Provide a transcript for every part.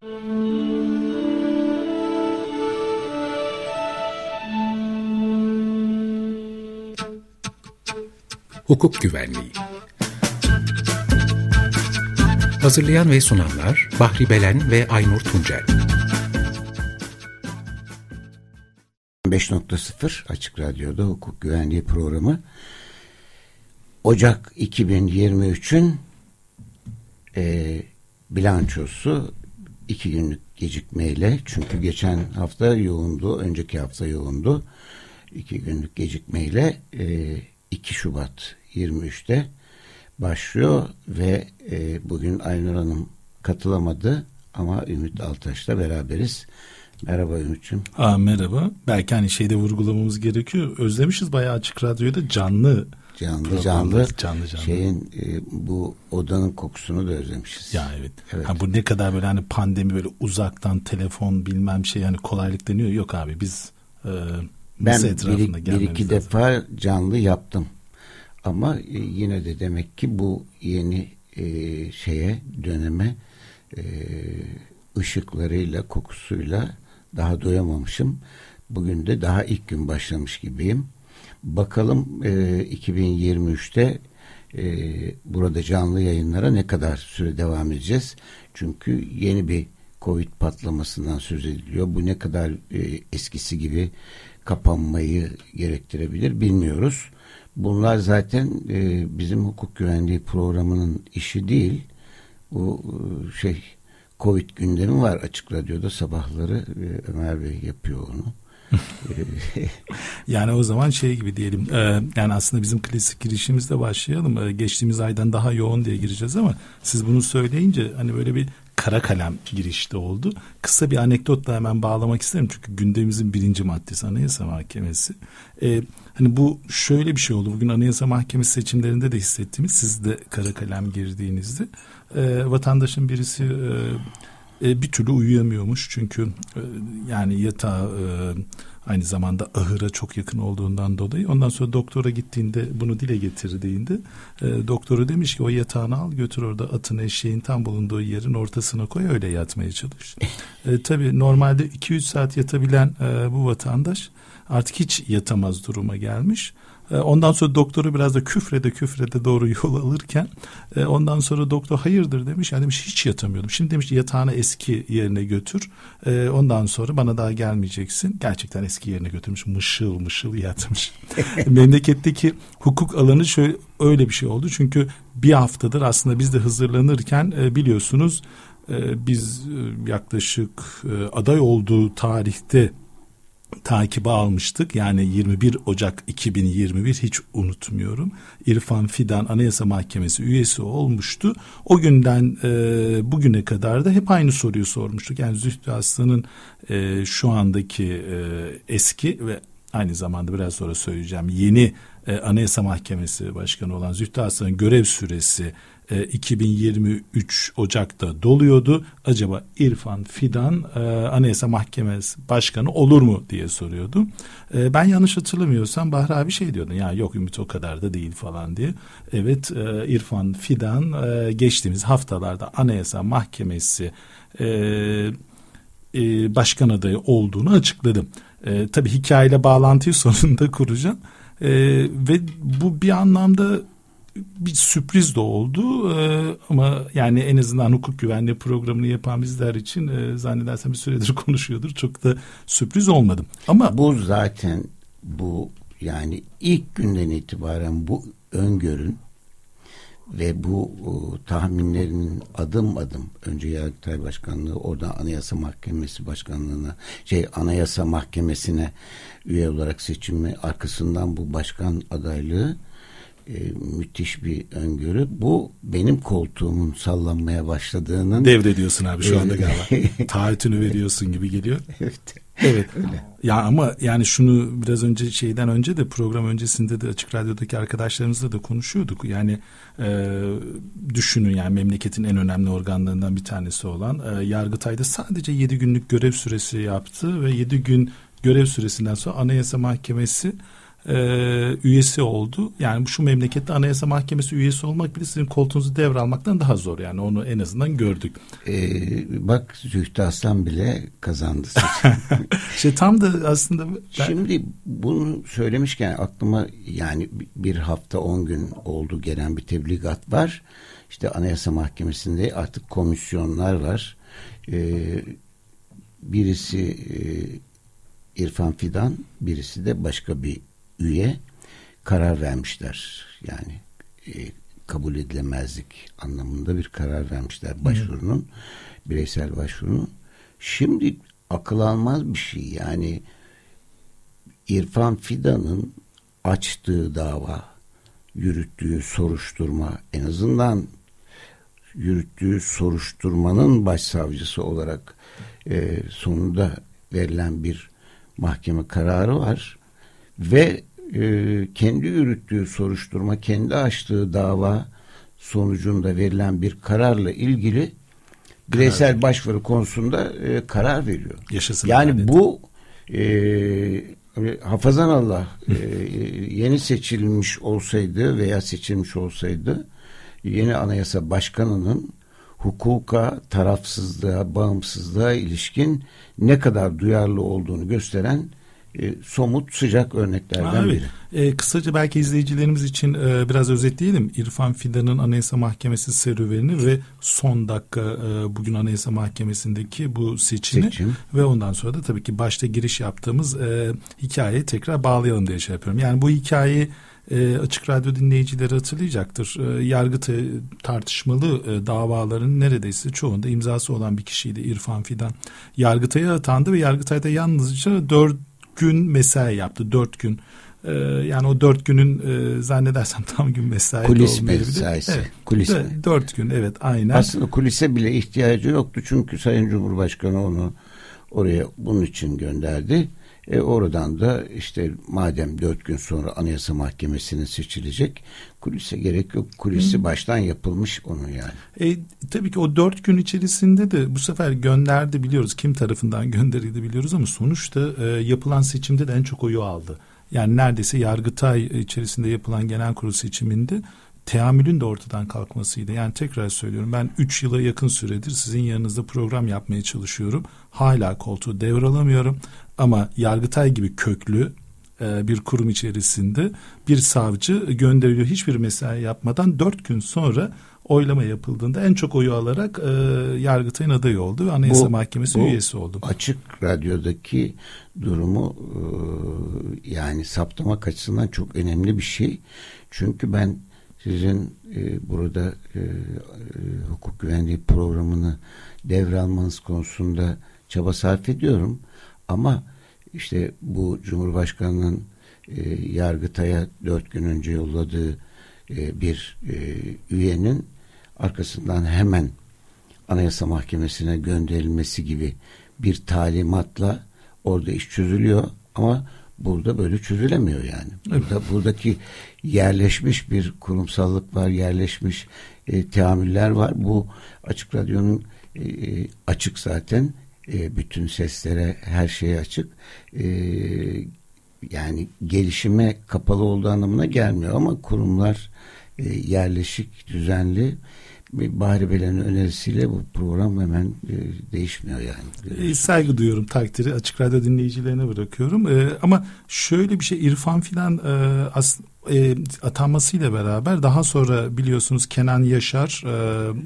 Hukuk Güvenliği. Hazırlayan ve sunanlar Bahri Belen ve Aynur Tuncel. 5.0 Açık Radyo'da hukuk güvenliği programı. Ocak 2023'ün e, bilançosu iki günlük gecikmeyle çünkü geçen hafta yoğundu, önceki hafta yoğundu. iki günlük gecikmeyle e, 2 Şubat 23'te başlıyor ve e, bugün Aynur Hanım katılamadı ama Ümit Altaş'la beraberiz. Merhaba Ümit'ciğim. Aa, merhaba. Belki hani şeyde vurgulamamız gerekiyor. Özlemişiz bayağı açık radyoda canlı canlı canlı, canlı canlı şeyin e, bu odanın kokusunu da özlemişiz. Ya evet. evet. Ha, bu ne kadar böyle hani pandemi böyle uzaktan telefon bilmem şey yani kolaylık deniyor. Yok abi biz e, ben bir, bir iki lazım. defa canlı yaptım. Ama e, yine de demek ki bu yeni e, şeye döneme e, ışıklarıyla kokusuyla daha doyamamışım. Bugün de daha ilk gün başlamış gibiyim. Bakalım e, 2023'te e, burada canlı yayınlara ne kadar süre devam edeceğiz? Çünkü yeni bir Covid patlamasından söz ediliyor. Bu ne kadar e, eskisi gibi kapanmayı gerektirebilir bilmiyoruz. Bunlar zaten e, bizim hukuk güvenliği programının işi değil. Bu e, şey Covid gündemi var açık radyoda sabahları e, Ömer Bey yapıyor onu. yani o zaman şey gibi diyelim e, yani aslında bizim klasik girişimizde başlayalım e, geçtiğimiz aydan daha yoğun diye gireceğiz ama siz bunu söyleyince hani böyle bir kara kalem girişte oldu. Kısa bir anekdotla hemen bağlamak isterim çünkü gündemimizin birinci maddesi Anayasa Mahkemesi. Ee, hani bu şöyle bir şey oldu. Bugün Anayasa Mahkemesi seçimlerinde de hissettiğimiz siz de kara kalem girdiğinizde e, vatandaşın birisi e, e, bir türlü uyuyamıyormuş çünkü e, yani yatağı e, Aynı zamanda ahıra çok yakın olduğundan dolayı. Ondan sonra doktora gittiğinde bunu dile getirdiğinde e, doktoru demiş ki o yatağını al götür orada atın eşeğin tam bulunduğu yerin ortasına koy öyle yatmaya çalış. e, tabii normalde 2-3 saat yatabilen e, bu vatandaş artık hiç yatamaz duruma gelmiş. E, ondan sonra doktoru biraz da küfrede küfrede doğru yol alırken e, ondan sonra doktor hayırdır demiş. Yani demiş hiç yatamıyordum. Şimdi demiş yatağını eski yerine götür. E, ondan sonra bana daha gelmeyeceksin. Gerçekten eski yerine götürmüş. Mışıl mışıl yatmış. Memleketteki hukuk alanı şöyle öyle bir şey oldu. Çünkü bir haftadır aslında biz de hazırlanırken biliyorsunuz biz yaklaşık aday olduğu tarihte takibe almıştık. Yani 21 Ocak 2021 hiç unutmuyorum. İrfan Fidan Anayasa Mahkemesi üyesi olmuştu. O günden e, bugüne kadar da hep aynı soruyu sormuştuk. Yani Zühtü Aslan'ın e, şu andaki e, eski ve aynı zamanda biraz sonra söyleyeceğim yeni e, Anayasa Mahkemesi Başkanı olan Zühtü Aslan'ın görev süresi 2023 e, Ocak'ta doluyordu. Acaba İrfan Fidan e, Anayasa Mahkemesi Başkanı olur mu diye soruyordu. E, ben yanlış hatırlamıyorsam Bahri abi şey diyordu. Ya yok Ümit o kadar da değil falan diye. Evet İrfan Fidan geçtiğimiz haftalarda Anayasa Mahkemesi başkan adayı olduğunu açıkladım. E, tabii hikayeyle bağlantıyı sonunda kuracağım. E, ve bu bir anlamda bir sürpriz de oldu ee, ama yani en azından hukuk güvenliği programını yapan bizler için e, zannedersem bir süredir konuşuyordur. Çok da sürpriz olmadım. Ama bu zaten bu yani ilk günden itibaren bu öngörün ve bu o, tahminlerin adım adım önce Yargıtay Başkanlığı oradan Anayasa Mahkemesi Başkanlığı'na şey Anayasa Mahkemesi'ne üye olarak seçilme arkasından bu başkan adaylığı e, müthiş bir öngörü. Bu benim koltuğumun sallanmaya başladığının devrediyorsun abi şu anda galiba. Taahhütünü veriyorsun gibi geliyor. evet. Evet. Öyle. Ya ama yani şunu biraz önce şeyden önce de program öncesinde de açık radyodaki arkadaşlarımızla da konuşuyorduk. Yani e, düşünün yani memleketin en önemli organlarından bir tanesi olan e, Yargıtay'da sadece 7 günlük görev süresi yaptı ve 7 gün görev süresinden sonra Anayasa Mahkemesi e, üyesi oldu. Yani şu memlekette Anayasa Mahkemesi üyesi olmak bile sizin koltuğunuzu devralmaktan daha zor. Yani onu en azından gördük. Ee, bak Zühtü Aslan bile kazandı. işte tam da aslında ben... Şimdi bunu söylemişken aklıma yani bir hafta on gün oldu gelen bir tebligat var. İşte Anayasa Mahkemesi'nde artık komisyonlar var. Ee, birisi e, İrfan Fidan, birisi de başka bir üye karar vermişler. Yani e, kabul edilemezlik anlamında bir karar vermişler başvurunun, bireysel başvurunun. Şimdi akıl almaz bir şey yani İrfan Fidan'ın açtığı dava, yürüttüğü soruşturma en azından yürüttüğü soruşturmanın başsavcısı olarak e, sonunda verilen bir mahkeme kararı var ve e, kendi yürüttüğü soruşturma, kendi açtığı dava sonucunda verilen bir kararla ilgili bireysel karar başvuru konusunda e, karar veriyor. Yaşasın yani bu e, hafazan Allah e, yeni seçilmiş olsaydı veya seçilmiş olsaydı yeni anayasa başkanının hukuka, tarafsızlığa, bağımsızlığa ilişkin ne kadar duyarlı olduğunu gösteren e, somut sıcak örneklerden biri. E, kısaca belki izleyicilerimiz için e, biraz özetleyelim. İrfan Fidan'ın Anayasa Mahkemesi serüveni ve son dakika e, bugün Anayasa Mahkemesi'ndeki bu seçimi Seçim. ve ondan sonra da tabii ki başta giriş yaptığımız e, hikayeyi tekrar bağlayalım diye şey yapıyorum. Yani bu hikayeyi e, Açık Radyo dinleyicileri hatırlayacaktır. E, yargı tartışmalı e, davaların neredeyse çoğunda imzası olan bir kişiydi İrfan Fidan. Yargıtay'a atandı ve Yargıtay'da yalnızca dört gün mesai yaptı. Dört gün. Ee, yani o dört günün e, zannedersem tam gün mesai Kulis mesaisi. Evet, kulis Dört gün evet aynen. Aslında kulise bile ihtiyacı yoktu çünkü Sayın Cumhurbaşkanı onu oraya bunun için gönderdi. E oradan da işte madem dört gün sonra Anayasa Mahkemesi'ne seçilecek kulise gerek yok. Kulisi Hı. baştan yapılmış onun yani. E, tabii ki o dört gün içerisinde de bu sefer gönderdi biliyoruz. Kim tarafından gönderildi biliyoruz ama sonuçta e, yapılan seçimde de en çok oyu aldı. Yani neredeyse Yargıtay içerisinde yapılan genel kurul seçiminde teamülün de ortadan kalkmasıydı. Yani tekrar söylüyorum ben 3 yıla yakın süredir sizin yanınızda program yapmaya çalışıyorum. Hala koltuğu devralamıyorum ama Yargıtay gibi köklü e, bir kurum içerisinde bir savcı gönderiliyor hiçbir mesai yapmadan dört gün sonra oylama yapıldığında en çok oyu alarak e, Yargıtay'ın adayı oldu ve Anayasa bu, Mahkemesi bu üyesi oldu. Açık radyodaki durumu e, yani saptamak açısından çok önemli bir şey. Çünkü ben sizin e, burada e, e, hukuk güvenliği programını devralmanız konusunda çaba sarf ediyorum. Ama işte bu Cumhurbaşkanı'nın e, Yargıtay'a dört gün önce yolladığı e, bir e, üyenin arkasından hemen Anayasa Mahkemesi'ne gönderilmesi gibi bir talimatla orada iş çözülüyor ama burada böyle çözülemiyor yani. Burada evet. buradaki yerleşmiş bir kurumsallık var, yerleşmiş e, teamüller var. Bu Açık Radyo'nun e, e açık zaten e, bütün seslere her şeye açık. E, yani gelişime kapalı olduğu anlamına gelmiyor ama kurumlar e, yerleşik, düzenli Bahri Belen'in önerisiyle bu program hemen e, değişmiyor yani. E, saygı duyuyorum takdiri açık radyo dinleyicilerine bırakıyorum. Ama şöyle bir şey İrfan filan e, as, e, atanmasıyla beraber daha sonra biliyorsunuz Kenan Yaşar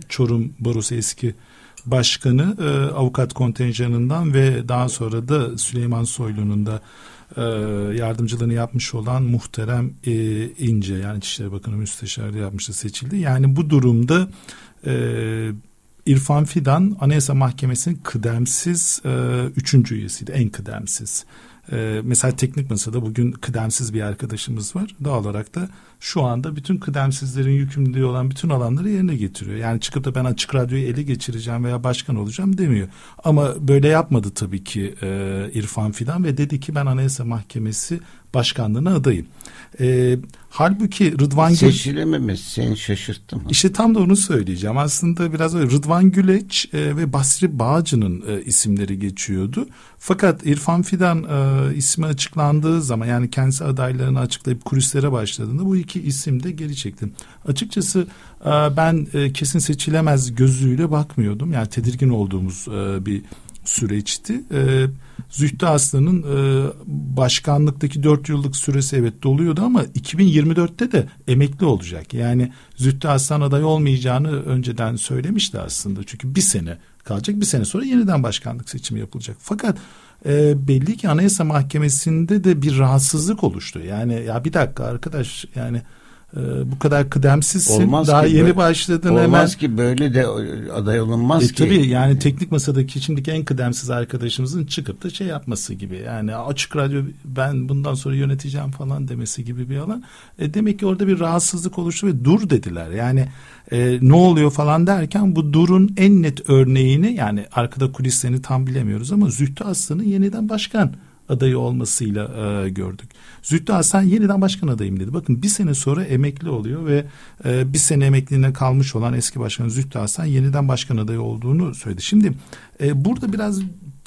Çorum Borusu eski başkanı e, avukat kontenjanından ve daha sonra da Süleyman Soylu'nun da e, yardımcılığını yapmış olan muhterem e, İnce yani İçişleri Bakanı Müsteşarı yapmıştı seçildi. Yani bu durumda e, İrfan Fidan Anayasa Mahkemesi'nin kıdemsiz e, üçüncü üyesiydi en kıdemsiz. E, mesela teknik masada bugün kıdemsiz bir arkadaşımız var. Doğal olarak da şu anda bütün kıdemsizlerin yükümlülüğü olan bütün alanları yerine getiriyor. Yani çıkıp da ben açık radyoyu ele geçireceğim veya başkan olacağım demiyor. Ama böyle yapmadı tabii ki e, İrfan Fidan ve dedi ki ben Anayasa Mahkemesi başkanlığına adayım. E, halbuki Rıdvan Gül... Seçilememesi seni şaşırttı mı? İşte tam da onu söyleyeceğim. Aslında biraz öyle Rıdvan Güleç e, ve Basri Bağcı'nın e, isimleri geçiyordu. Fakat İrfan Fidan e, ismi açıklandığı zaman yani kendisi adaylarını açıklayıp kulislere başladığında bu iki isim de geri çektim. Açıkçası e, ben e, kesin seçilemez gözüyle bakmıyordum. Yani tedirgin olduğumuz e, bir süreçti. E, Zühtü Aslan'ın e, başkanlıktaki dört yıllık süresi evet doluyordu ama 2024'te de emekli olacak. Yani Zühtü Aslan aday olmayacağını önceden söylemişti aslında. Çünkü bir sene kalacak bir sene sonra yeniden başkanlık seçimi yapılacak. Fakat e, belli ki Anayasa Mahkemesi'nde de bir rahatsızlık oluştu. Yani ya bir dakika arkadaş yani e, bu kadar kıdemsizsin. Olmaz daha yeni böyle, başladın olmaz hemen. Olmaz ki böyle de aday olunmaz e, ki. Tabii yani teknik masadaki şimdiki en kıdemsiz arkadaşımızın çıkıp da şey yapması gibi. Yani açık radyo ben bundan sonra yöneteceğim falan demesi gibi bir alan. E, demek ki orada bir rahatsızlık oluştu ve dur dediler. Yani e, ne oluyor falan derken bu durun en net örneğini yani arkada kulislerini tam bilemiyoruz ama Zühtü Aslan'ın yeniden başkan adayı olmasıyla e, gördük. Zühtü Hasan yeniden başkan adayım dedi. Bakın bir sene sonra emekli oluyor ve e, bir sene emekliliğine kalmış olan eski başkan Zühtü Hasan yeniden başkan adayı olduğunu söyledi. Şimdi e, burada biraz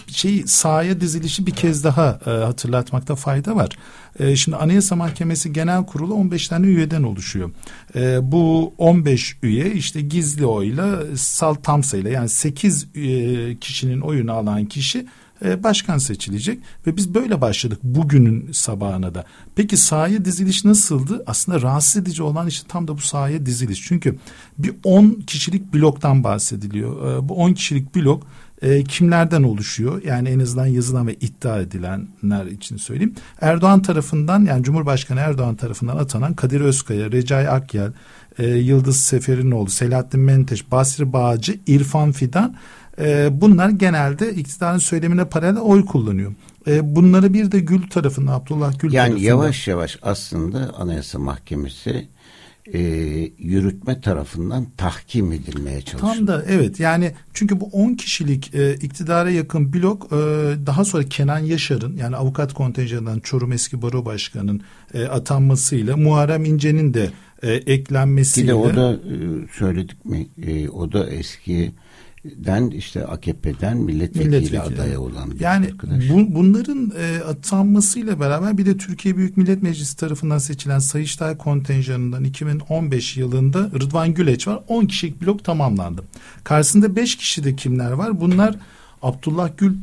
şey sahaya dizilişi bir kez daha e, hatırlatmakta fayda var. E, şimdi Anayasa Mahkemesi Genel Kurulu 15 tane üyeden oluşuyor. E, bu 15 üye işte gizli oyla sal tam yani 8 e, kişinin oyunu alan kişi e, başkan seçilecek ve biz böyle başladık bugünün sabahına da. Peki sahaya diziliş nasıldı? Aslında rahatsız edici olan işte tam da bu sahaya diziliş. Çünkü bir 10 kişilik bloktan bahsediliyor. E, bu 10 kişilik blok e, kimlerden oluşuyor? Yani en azından yazılan ve iddia edilenler için söyleyeyim. Erdoğan tarafından yani Cumhurbaşkanı Erdoğan tarafından atanan Kadir Özkaya, Recai Akyel, e, Yıldız Seferinoğlu, Selahattin Menteş, Basri Bağcı, İrfan Fidan e, bunlar genelde iktidarın söylemine paralel oy kullanıyor. E, bunları bir de Gül tarafından Abdullah Gül yani tarafından. yavaş yavaş aslında Anayasa Mahkemesi e, yürütme tarafından tahkim edilmeye çalışıyor. Tam da evet yani çünkü bu 10 kişilik e, iktidara yakın blok e, daha sonra Kenan Yaşar'ın yani avukat kontenjanından Çorum eski baro başkanının e, atanmasıyla Muharrem İnce'nin de e, eklenmesiyle. Bir de o da e, söyledik mi e, o da eski den işte AKP'den milletvekili, milletvekili. adaya olan bir yani arkadaş. Bu, bunların e, atanmasıyla beraber bir de Türkiye Büyük Millet Meclisi tarafından seçilen Sayıştay kontenjanından 2015 yılında Rıdvan Güleç var. 10 kişilik blok tamamlandı. Karşısında 5 kişi de kimler var? Bunlar Abdullah Gül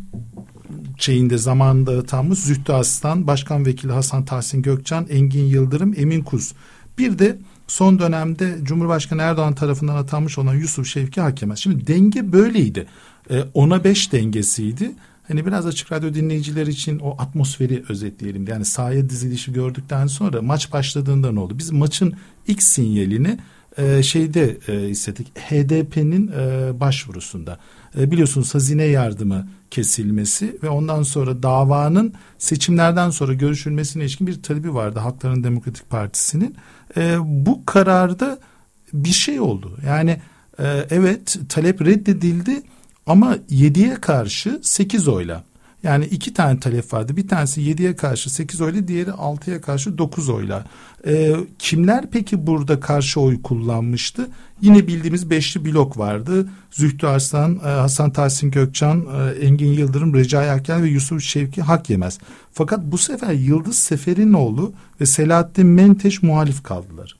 şeyinde zamanında atanmış Zühtü Aslan, Başkan Vekili Hasan Tahsin Gökçen, Engin Yıldırım, Emin Kuz. Bir de son dönemde Cumhurbaşkanı Erdoğan tarafından atanmış olan Yusuf Şevki Hakemez. Şimdi denge böyleydi. E, ona beş dengesiydi. Hani biraz açık radyo dinleyiciler için o atmosferi özetleyelim. Yani sahaya dizilişi gördükten sonra maç başladığında ne oldu? Biz maçın ilk sinyalini e, şeyde e, hissettik. HDP'nin e, başvurusunda. E, biliyorsunuz hazine yardımı kesilmesi ve ondan sonra davanın seçimlerden sonra görüşülmesine ilişkin bir talebi vardı Halkların Demokratik Partisi'nin e, bu kararda bir şey oldu. Yani e, evet talep reddedildi ama 7'ye karşı 8 oyla. Yani iki tane talep vardı. Bir tanesi 7'ye karşı 8 oyla, diğeri 6'ya karşı 9 oyla. Ee, kimler peki burada karşı oy kullanmıştı? Yine bildiğimiz beşli blok vardı. Zühtü Arslan, e, Hasan Tahsin Gökçan, e, Engin Yıldırım, Recai Akel ve Yusuf Şevki hak yemez. Fakat bu sefer Yıldız Seferinoğlu ve Selahattin Menteş muhalif kaldılar.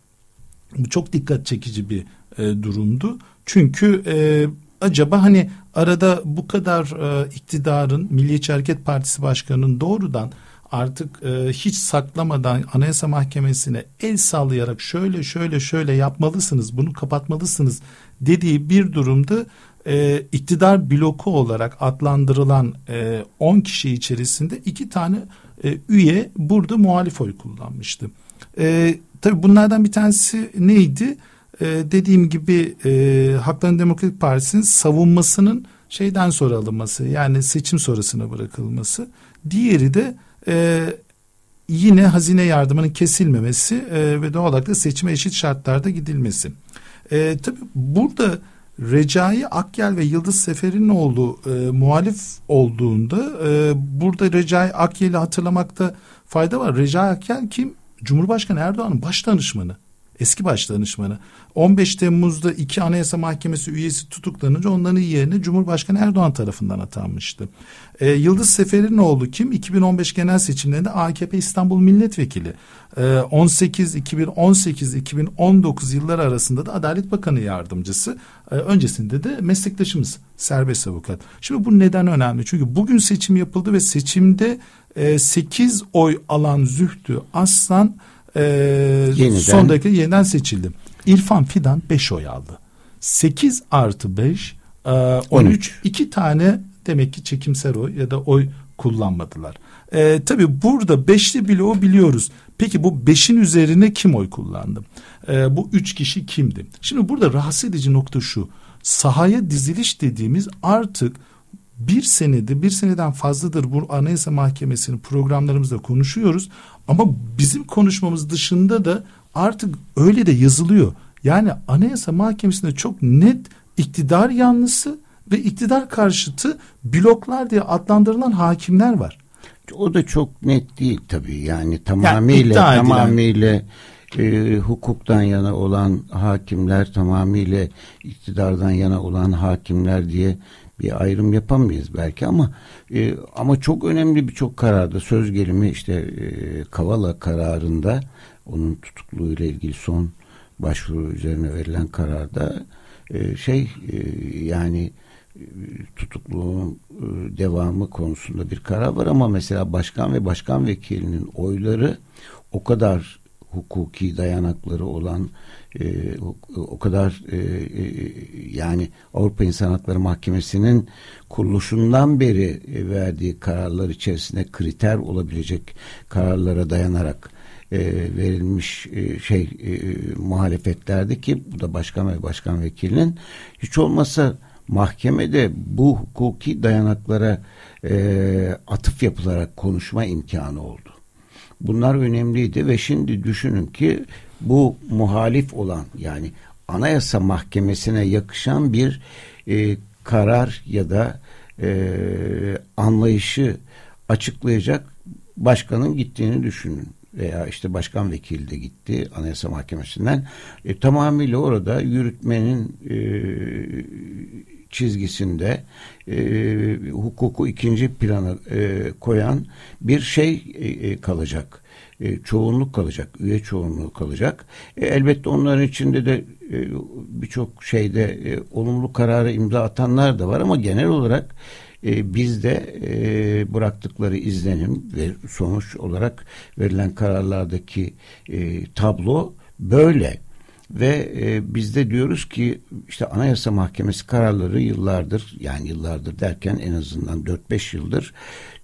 Bu çok dikkat çekici bir e, durumdu. Çünkü e, acaba hani arada bu kadar e, iktidarın Milliyetçi Hareket Partisi Başkanı'nın doğrudan artık e, hiç saklamadan Anayasa Mahkemesi'ne el sallayarak şöyle şöyle şöyle yapmalısınız bunu kapatmalısınız dediği bir durumda e, iktidar bloku olarak adlandırılan e, 10 kişi içerisinde iki tane e, üye burada muhalif oy kullanmıştı. E, tabii bunlardan bir tanesi neydi? E, dediğim gibi e, Hakların Demokratik Partisi'nin savunmasının şeyden sonra alınması yani seçim sonrasına bırakılması. Diğeri de e, yine hazine yardımının kesilmemesi e, ve doğal olarak da seçime eşit şartlarda gidilmesi. E, tabii burada Recai Akyel ve Yıldız Seferinoğlu e, muhalif olduğunda e, burada Recai Akyel'i hatırlamakta fayda var. Recai Akyel kim? Cumhurbaşkanı Erdoğan'ın baş danışmanı. Eski baş danışmanı. 15 Temmuz'da iki Anayasa Mahkemesi üyesi tutuklanınca onların yerine Cumhurbaşkanı Erdoğan tarafından atanmıştı. E, Yıldız Seferinoğlu kim? 2015 genel seçimlerinde AKP İstanbul Milletvekili. E, 18 2018 2019 yılları arasında da Adalet Bakanı yardımcısı. E, öncesinde de meslektaşımız serbest avukat. Şimdi bu neden önemli? Çünkü bugün seçim yapıldı ve seçimde e, 8 oy alan Zühtü Aslan e, yeniden. son dakika yeniden seçildi. İrfan Fidan 5 oy aldı. 8 artı 5 e, 13. 13. iki tane demek ki çekimser oy ya da oy kullanmadılar. E, tabii burada beşli bloğu biliyoruz. Peki bu beşin üzerine kim oy kullandı? E, bu üç kişi kimdi? Şimdi burada rahatsız edici nokta şu. Sahaya diziliş dediğimiz artık bir senede bir seneden fazladır bu Anayasa Mahkemesi'nin programlarımızda konuşuyoruz. Ama bizim konuşmamız dışında da artık öyle de yazılıyor. Yani Anayasa Mahkemesi'nde çok net iktidar yanlısı ve iktidar karşıtı bloklar diye adlandırılan hakimler var. O da çok net değil tabii. Yani tamamıyla yani tamamıyla e, hukuktan yana olan hakimler, tamamıyla iktidardan yana olan hakimler diye bir ayrım yapamayız belki ama e, ama çok önemli birçok kararda söz gelimi işte e, Kavala kararında onun tutukluğuyla ilgili son başvuru üzerine verilen kararda e, şey e, yani e, tutukluğun e, devamı konusunda bir karar var ama mesela başkan ve başkan vekilinin oyları o kadar hukuki dayanakları olan e, o, o kadar e, e, yani Avrupa İnsan Hakları Mahkemesi'nin kuruluşundan beri e, verdiği kararlar içerisinde kriter olabilecek kararlara dayanarak e, verilmiş e, şey e, muhalefetlerdi ki bu da başkan ve başkan vekilinin hiç olmasa mahkemede bu hukuki dayanaklara e, atıf yapılarak konuşma imkanı oldu. Bunlar önemliydi ve şimdi düşünün ki bu muhalif olan yani anayasa mahkemesine yakışan bir e, karar ya da e, anlayışı açıklayacak başkanın gittiğini düşünün. Veya işte başkan vekili de gitti anayasa mahkemesinden. E, tamamıyla orada yürütmenin e, çizgisinde e, hukuku ikinci plana e, koyan bir şey e, e, kalacak. E, çoğunluk kalacak, üye çoğunluğu kalacak. E, elbette onların içinde de e, birçok şeyde e, olumlu kararı imza atanlar da var ama genel olarak e, bizde e, bıraktıkları izlenim ve sonuç olarak verilen kararlardaki e, tablo böyle. Ve e, biz de diyoruz ki işte Anayasa Mahkemesi kararları yıllardır yani yıllardır derken en azından 4-5 yıldır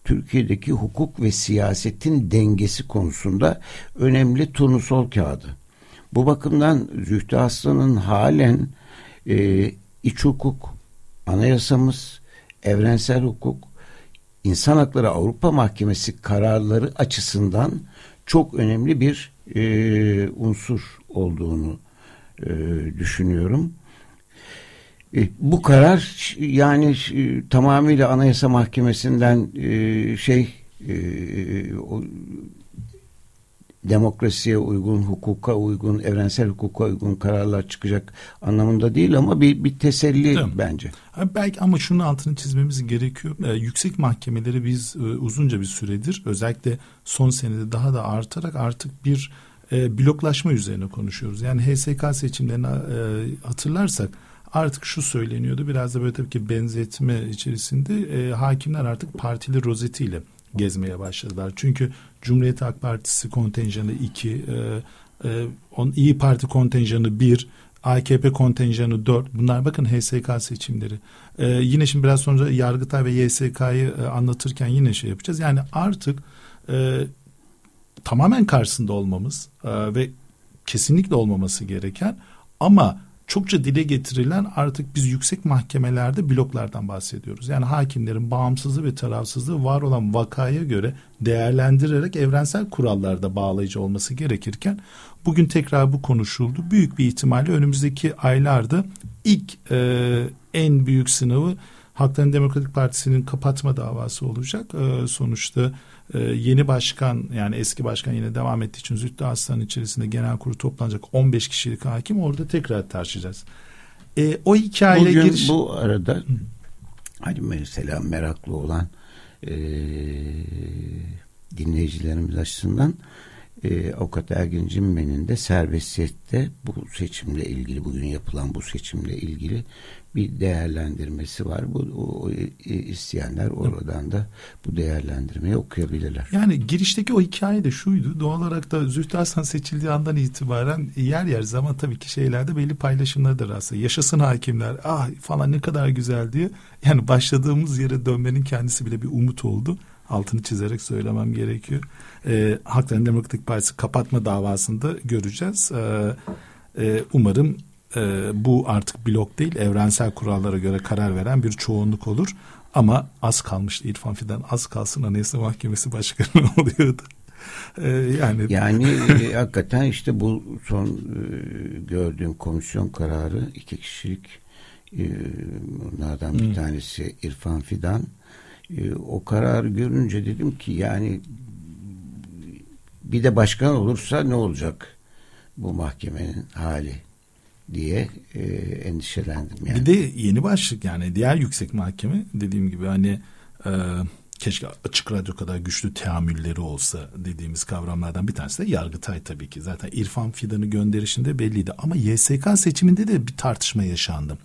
Türkiye'deki hukuk ve siyasetin dengesi konusunda önemli turnusol kağıdı. Bu bakımdan Zühtü Aslan'ın halen e, iç hukuk, anayasamız, evrensel hukuk, insan hakları Avrupa Mahkemesi kararları açısından çok önemli bir e, unsur olduğunu e, düşünüyorum. E, bu karar yani e, tamamıyla Anayasa Mahkemesi'nden e, şey e, o, demokrasiye uygun, hukuka uygun, evrensel hukuka uygun kararlar çıkacak anlamında değil ama bir, bir teselli Tabii. bence. Belki ama şunun altını çizmemiz gerekiyor. Ee, yüksek mahkemeleri biz e, uzunca bir süredir özellikle son senede daha da artarak artık bir e, bloklaşma üzerine konuşuyoruz. Yani HSK seçimlerini e, hatırlarsak artık şu söyleniyordu biraz da böyle tabii ki benzetme içerisinde e, hakimler artık partili rozetiyle gezmeye başladılar. Çünkü Cumhuriyet Halk Partisi kontenjanı 2, e, e, İyi Parti kontenjanı 1, AKP kontenjanı 4. Bunlar bakın HSK seçimleri. Ee, yine şimdi biraz sonra Yargıtay ve YSK'yı e, anlatırken yine şey yapacağız. Yani artık e, tamamen karşısında olmamız e, ve kesinlikle olmaması gereken ama çokça dile getirilen artık biz yüksek mahkemelerde bloklardan bahsediyoruz. Yani hakimlerin bağımsızlığı ve tarafsızlığı var olan vakaya göre değerlendirerek evrensel kurallarda bağlayıcı olması gerekirken bugün tekrar bu konuşuldu. Büyük bir ihtimalle önümüzdeki aylarda ilk e, en büyük sınavı Halkların Demokratik Partisi'nin kapatma davası olacak. E, sonuçta e, yeni başkan yani eski başkan yine devam ettiği için Zühtü Aslan içerisinde genel kurulu toplanacak 15 kişilik hakim orada tekrar tartışacağız. E, o hikayeyle Bugün giriş... bu arada Hı. hani mesela meraklı olan e, dinleyicilerimiz açısından e, Avukat Ergin Cimme'nin de serbestiyette bu seçimle ilgili bugün yapılan bu seçimle ilgili bir değerlendirmesi var. Bu o, o, isteyenler oradan da bu değerlendirmeyi okuyabilirler. Yani girişteki o hikaye de şuydu. Doğal olarak da Zühtü Aslan seçildiği andan itibaren yer yer zaman tabii ki şeylerde belli paylaşımlardır aslında. Yaşasın hakimler ah falan ne kadar güzel diye. Yani başladığımız yere dönmenin kendisi bile bir umut oldu altını çizerek söylemem gerekiyor. E, Halkların Demokratik Partisi kapatma davasında göreceğiz. E, e, umarım e, bu artık blok değil evrensel kurallara göre karar veren bir çoğunluk olur. Ama az kalmıştı İrfan Fidan az kalsın Anayasa Mahkemesi Başkanı oluyordu. Ee, yani yani e, hakikaten işte bu son e, gördüğüm komisyon kararı iki kişilik e, bunlardan bir hmm. tanesi İrfan Fidan e, o kararı görünce dedim ki yani bir de başkan olursa ne olacak bu mahkemenin hali diye e, endişelendim. Yani. Bir de yeni başlık yani diğer yüksek mahkeme dediğim gibi hani e, keşke açık radyo kadar güçlü teamülleri olsa dediğimiz kavramlardan bir tanesi de Yargıtay tabii ki. Zaten İrfan Fidan'ı gönderişinde belliydi ama YSK seçiminde de bir tartışma yaşandı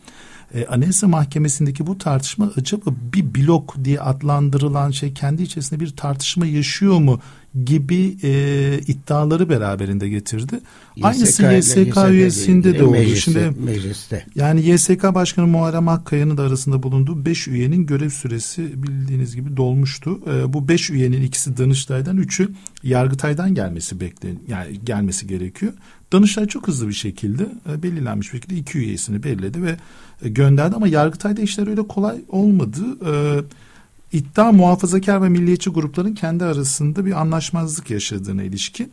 e, Anayasa Mahkemesi'ndeki bu tartışma acaba bir blok diye adlandırılan şey kendi içerisinde bir tartışma yaşıyor mu gibi e, iddiaları beraberinde getirdi. YSK Aynısı YSK üyesinde de oldu. Mecliste, Şimdi mecliste. yani YSK Başkanı Muharrem Akkaya'nın da arasında bulunduğu beş üyenin görev süresi bildiğiniz gibi dolmuştu. E, bu beş üyenin ikisi Danıştay'dan, üçü Yargıtay'dan gelmesi beklen yani gelmesi gerekiyor. Danıştay çok hızlı bir şekilde e, belirlenmiş bir şekilde iki üyesini belirledi ve e, gönderdi ama Yargıtay'da işler öyle kolay olmadı. E, iddia muhafazakar ve milliyetçi grupların kendi arasında bir anlaşmazlık yaşadığına ilişkin.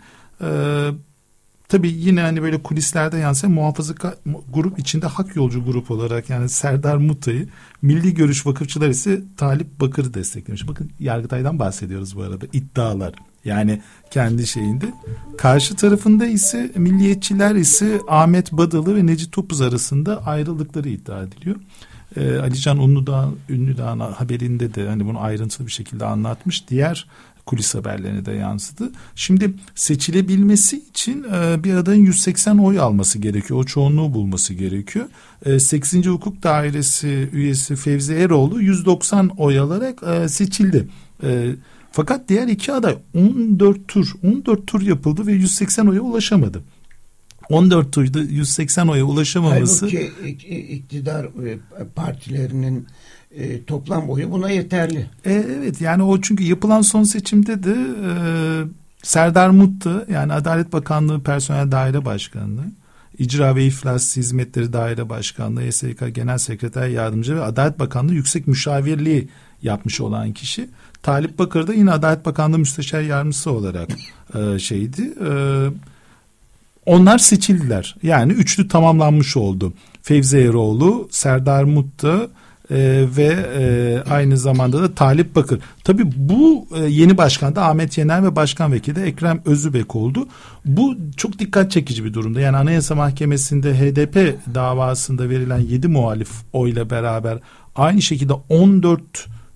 Tabii yine hani böyle kulislerde yansıyan muhafazakar grup içinde hak yolcu grup olarak yani Serdar Mutay'ı Milli Görüş Vakıfçılar ise Talip Bakır'ı desteklemiş. Bakın Yargıtay'dan bahsediyoruz bu arada iddialar. Yani kendi şeyinde. Karşı tarafında ise milliyetçiler ise Ahmet Badalı ve Necip Topuz arasında ayrıldıkları iddia ediliyor. Ee, Alican Unludağ, Ünlüdağ'ın haberinde de hani bunu ayrıntılı bir şekilde anlatmış. Diğer kulis haberlerine de yansıdı. Şimdi seçilebilmesi için e, bir adayın 180 oy alması gerekiyor. O çoğunluğu bulması gerekiyor. E, 8. Hukuk Dairesi üyesi Fevzi Eroğlu 190 oy alarak e, seçildi. E, fakat diğer iki aday 14 tur 14 tur yapıldı ve 180 oya ulaşamadı. 14 turda 180 oya ulaşamaması. Halbuki iktidar e, partilerinin e, toplam boyu buna yeterli. E, evet yani o çünkü yapılan son seçimde de e, Serdar Mutlu yani Adalet Bakanlığı Personel Daire Başkanlığı, İcra ve İflas Hizmetleri Daire Başkanlığı, YSK Genel Sekreter Yardımcı ve Adalet Bakanlığı Yüksek Müşavirliği yapmış olan kişi. Talip Bakır da yine Adalet Bakanlığı Müsteşar Yardımcısı olarak e, şeydi. E, onlar seçildiler. Yani üçlü tamamlanmış oldu. Fevzi Eroğlu, Serdar Mutta e, ve e, aynı zamanda da Talip Bakır. Tabii bu e, yeni başkan da Ahmet Yener ve başkan vekili de Ekrem Özübek oldu. Bu çok dikkat çekici bir durumda. Yani Anayasa Mahkemesi'nde HDP davasında verilen 7 muhalif oyla beraber aynı şekilde 14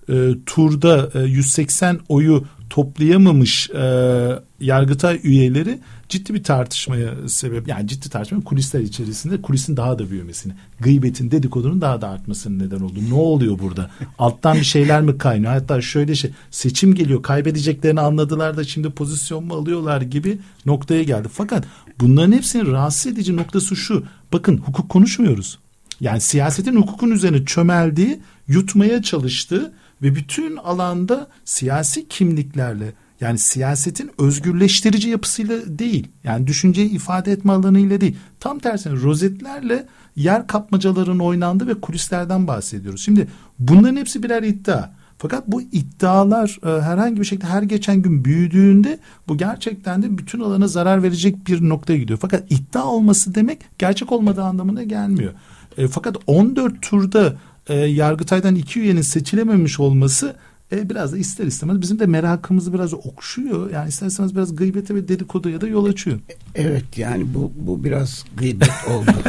e, turda e, 180 oyu toplayamamış e, Yargıtay üyeleri ciddi bir tartışmaya sebep yani ciddi tartışma kulisler içerisinde kulisin daha da büyümesini gıybetin dedikodunun daha da artmasının neden oldu. Ne oluyor burada? Alttan bir şeyler mi kaynıyor? Hatta şöyle şey seçim geliyor kaybedeceklerini anladılar da şimdi pozisyon mu alıyorlar gibi noktaya geldi. Fakat bunların hepsinin rahatsız edici noktası şu. Bakın hukuk konuşmuyoruz. Yani siyasetin hukukun üzerine çömeldiği, yutmaya çalıştığı ve bütün alanda siyasi kimliklerle yani siyasetin özgürleştirici yapısıyla değil. Yani düşünceyi ifade etme alanıyla değil. Tam tersine rozetlerle yer kapmacaların oynandı ve kulislerden bahsediyoruz. Şimdi bunların hepsi birer iddia. Fakat bu iddialar e, herhangi bir şekilde her geçen gün büyüdüğünde bu gerçekten de bütün alana zarar verecek bir noktaya gidiyor. Fakat iddia olması demek gerçek olmadığı anlamına gelmiyor. E, fakat 14 turda e, Yargıtay'dan iki üyenin seçilememiş olması e, biraz da ister istemez bizim de merakımızı biraz okşuyor. Yani isterseniz biraz gıybete ve dedikoduya da yol açıyor. Evet yani bu, bu biraz gıybet oldu.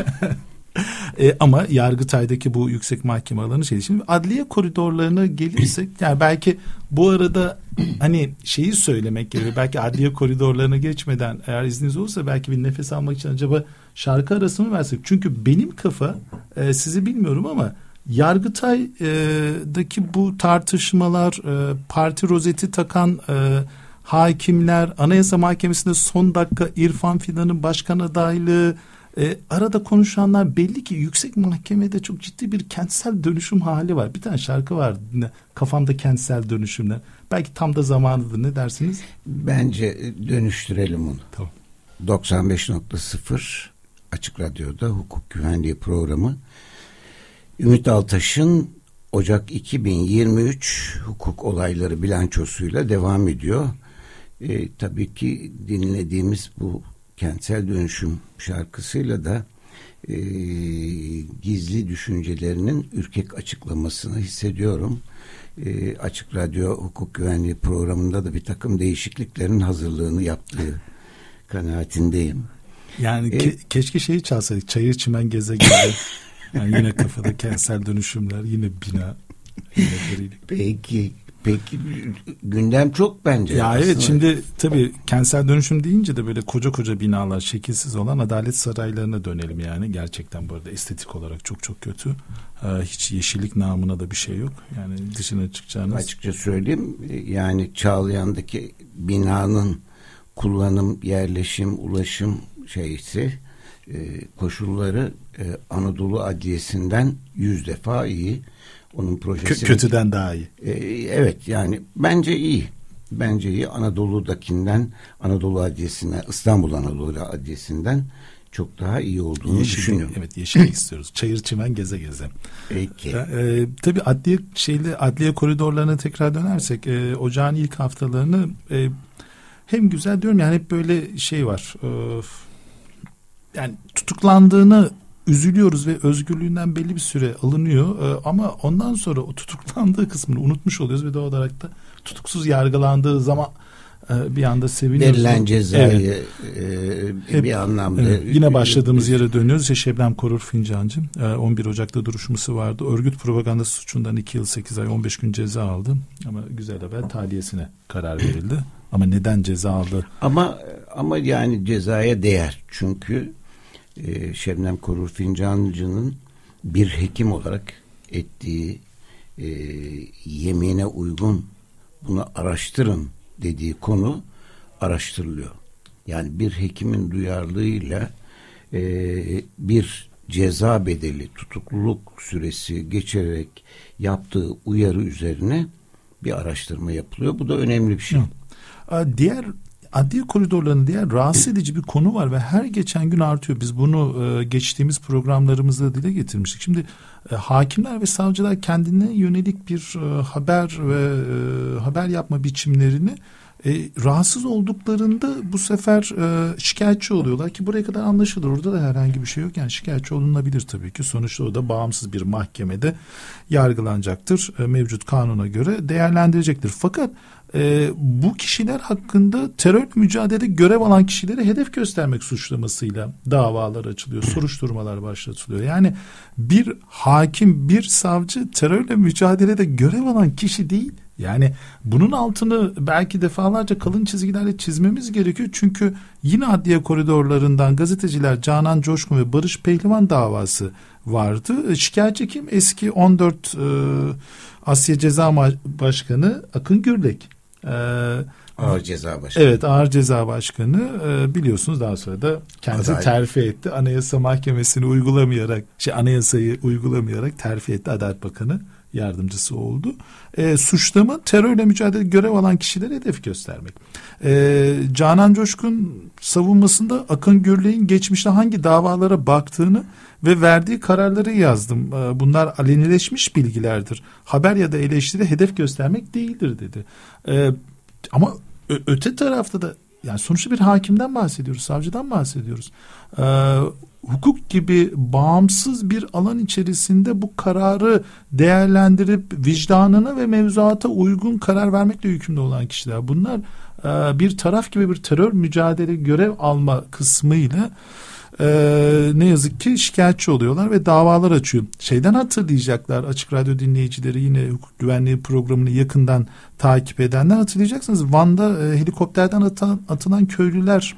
E, ama Yargıtay'daki bu yüksek mahkeme alanı şey. Şimdi adliye koridorlarına gelirsek yani belki bu arada hani şeyi söylemek gerekiyor. Belki adliye koridorlarına geçmeden eğer izniniz olursa belki bir nefes almak için acaba şarkı arası mı versek? Çünkü benim kafa e, sizi bilmiyorum ama Yargıtay'daki bu tartışmalar, e, parti rozeti takan e, hakimler, Anayasa Mahkemesi'nde son dakika İrfan Fidan'ın başkan adaylığı, e, arada konuşanlar belli ki yüksek mahkemede çok ciddi bir kentsel dönüşüm hali var. Bir tane şarkı var kafamda kentsel dönüşümler. Belki tam da zamanıdır ne dersiniz? Bence dönüştürelim onu. Tamam. 95.0 Açık Radyo'da hukuk güvenliği programı Ümit Altaş'ın Ocak 2023 hukuk olayları bilançosuyla devam ediyor. E, tabii ki dinlediğimiz bu kentsel dönüşüm şarkısıyla da e, gizli düşüncelerinin ürkek açıklamasını hissediyorum. E, Açık Radyo Hukuk Güvenliği programında da bir takım değişikliklerin hazırlığını yaptığı kanaatindeyim. Yani e, ke keşke şeyi çalsaydık. Çayır çimen geze geze. yani yine kafada kentsel dönüşümler, yine bina. Peki Peki gündem çok bence. Ya aslında. evet şimdi tabii kentsel dönüşüm deyince de böyle koca koca binalar şekilsiz olan adalet saraylarına dönelim yani. Gerçekten bu arada estetik olarak çok çok kötü. Ee, hiç yeşillik namına da bir şey yok. Yani dışına çıkacağınız. Açıkça söyleyeyim yani Çağlayan'daki binanın kullanım, yerleşim, ulaşım şeysi koşulları e, Anadolu Adliyesi'nden yüz defa iyi. Onun projesi kötüden daha iyi. E, evet yani bence iyi. Bence iyi. Anadolu'dakinden Anadolu Adliyesi'ne İstanbul Anadolu Adliyesi'nden çok daha iyi olduğunu yeşil, düşünüyorum. Evet yeşillik istiyoruz. Çayır çimen geze geze. Peki. E, tabii adliye şeyli adliye koridorlarına tekrar dönersek e, ocağın ilk haftalarını e, hem güzel diyorum yani hep böyle şey var. E, yani tutuklandığını üzülüyoruz ve özgürlüğünden belli bir süre alınıyor e, ama ondan sonra o tutuklandığı kısmını unutmuş oluyoruz ve doğal olarak da tutuksuz yargılandığı zaman e, bir anda seviniyoruz. Verilen cezayı evet. e, bir anlamda. Evet. Yine başladığımız yere dönüyoruz. İşte Şebnem Korur Fincancı e, 11 Ocak'ta duruşması vardı. Örgüt propagandası suçundan 2 yıl 8 ay 15 gün ceza aldı. Ama güzel haber tahliyesine karar verildi. Ama neden ceza aldı? Ama ama yani cezaya değer. Çünkü e, Şebnem Korur Fincancı'nın bir hekim olarak ettiği e, yemine uygun bunu araştırın dediği konu araştırılıyor. Yani bir hekimin duyarlılığıyla e, bir ceza bedeli tutukluluk süresi geçerek yaptığı uyarı üzerine bir araştırma yapılıyor. Bu da önemli bir şey. Diğer adliye koridorlarının diğer rahatsız edici bir konu var ve her geçen gün artıyor. Biz bunu e, geçtiğimiz programlarımızda dile getirmiştik. Şimdi e, hakimler ve savcılar kendine yönelik bir e, haber ve e, haber yapma biçimlerini e, rahatsız olduklarında bu sefer e, şikayetçi oluyorlar ki buraya kadar anlaşılır. Orada da herhangi bir şey yok. Yani şikayetçi olunabilir tabii ki. Sonuçta o da bağımsız bir mahkemede yargılanacaktır. E, mevcut kanuna göre değerlendirecektir. Fakat e, bu kişiler hakkında terör mücadelede görev alan kişileri hedef göstermek suçlamasıyla davalar açılıyor, soruşturmalar başlatılıyor. Yani bir hakim, bir savcı terörle mücadelede görev alan kişi değil. Yani bunun altını belki defalarca kalın çizgilerle çizmemiz gerekiyor. Çünkü yine adliye koridorlarından gazeteciler Canan Coşkun ve Barış Pehlivan davası vardı. Şikayetçi kim? Eski 14 e, Asya Ceza Başkanı Akın Gürlek. Ee, ağır ceza başkanı. Evet ağır ceza başkanı e, biliyorsunuz daha sonra da kendisi Adalet. terfi etti. Anayasa Mahkemesi'ni uygulamayarak şey anayasayı uygulamayarak terfi etti Adalet Bakanı yardımcısı oldu. E, suçlama terörle mücadele görev alan kişilere hedef göstermek. E, Canan Coşkun savunmasında Akın Gürley'in geçmişte hangi davalara baktığını ve verdiği kararları yazdım. E, bunlar alenileşmiş bilgilerdir. Haber ya da eleştiri hedef göstermek değildir dedi. E, ama öte tarafta da yani sonuçta bir hakimden bahsediyoruz, savcıdan bahsediyoruz. Ee, hukuk gibi bağımsız bir alan içerisinde bu kararı değerlendirip vicdanına ve mevzuata uygun karar vermekle yükümlü olan kişiler. Bunlar e, bir taraf gibi bir terör mücadele görev alma kısmıyla e, ne yazık ki şikayetçi oluyorlar ve davalar açıyor. Şeyden hatırlayacaklar açık radyo dinleyicileri yine hukuk güvenliği programını yakından takip edenler hatırlayacaksınız. Van'da e, helikopterden atılan, atılan köylüler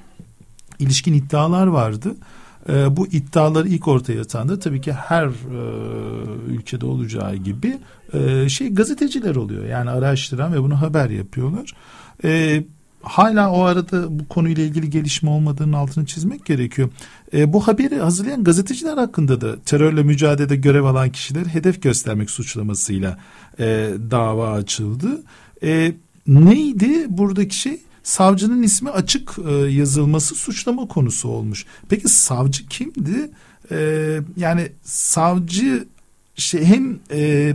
ilişkin iddialar vardı. E, bu iddiaları ilk ortaya atan da tabii ki her e, ülkede olacağı gibi e, şey gazeteciler oluyor. Yani araştıran ve bunu haber yapıyorlar. E, hala o arada bu konuyla ilgili gelişme olmadığının altını çizmek gerekiyor. E, bu haberi hazırlayan gazeteciler hakkında da terörle mücadelede görev alan kişiler hedef göstermek suçlamasıyla e, dava açıldı. E, neydi buradaki şey? Savcının ismi açık e, yazılması suçlama konusu olmuş. Peki savcı kimdi? E, yani savcı şey hem e,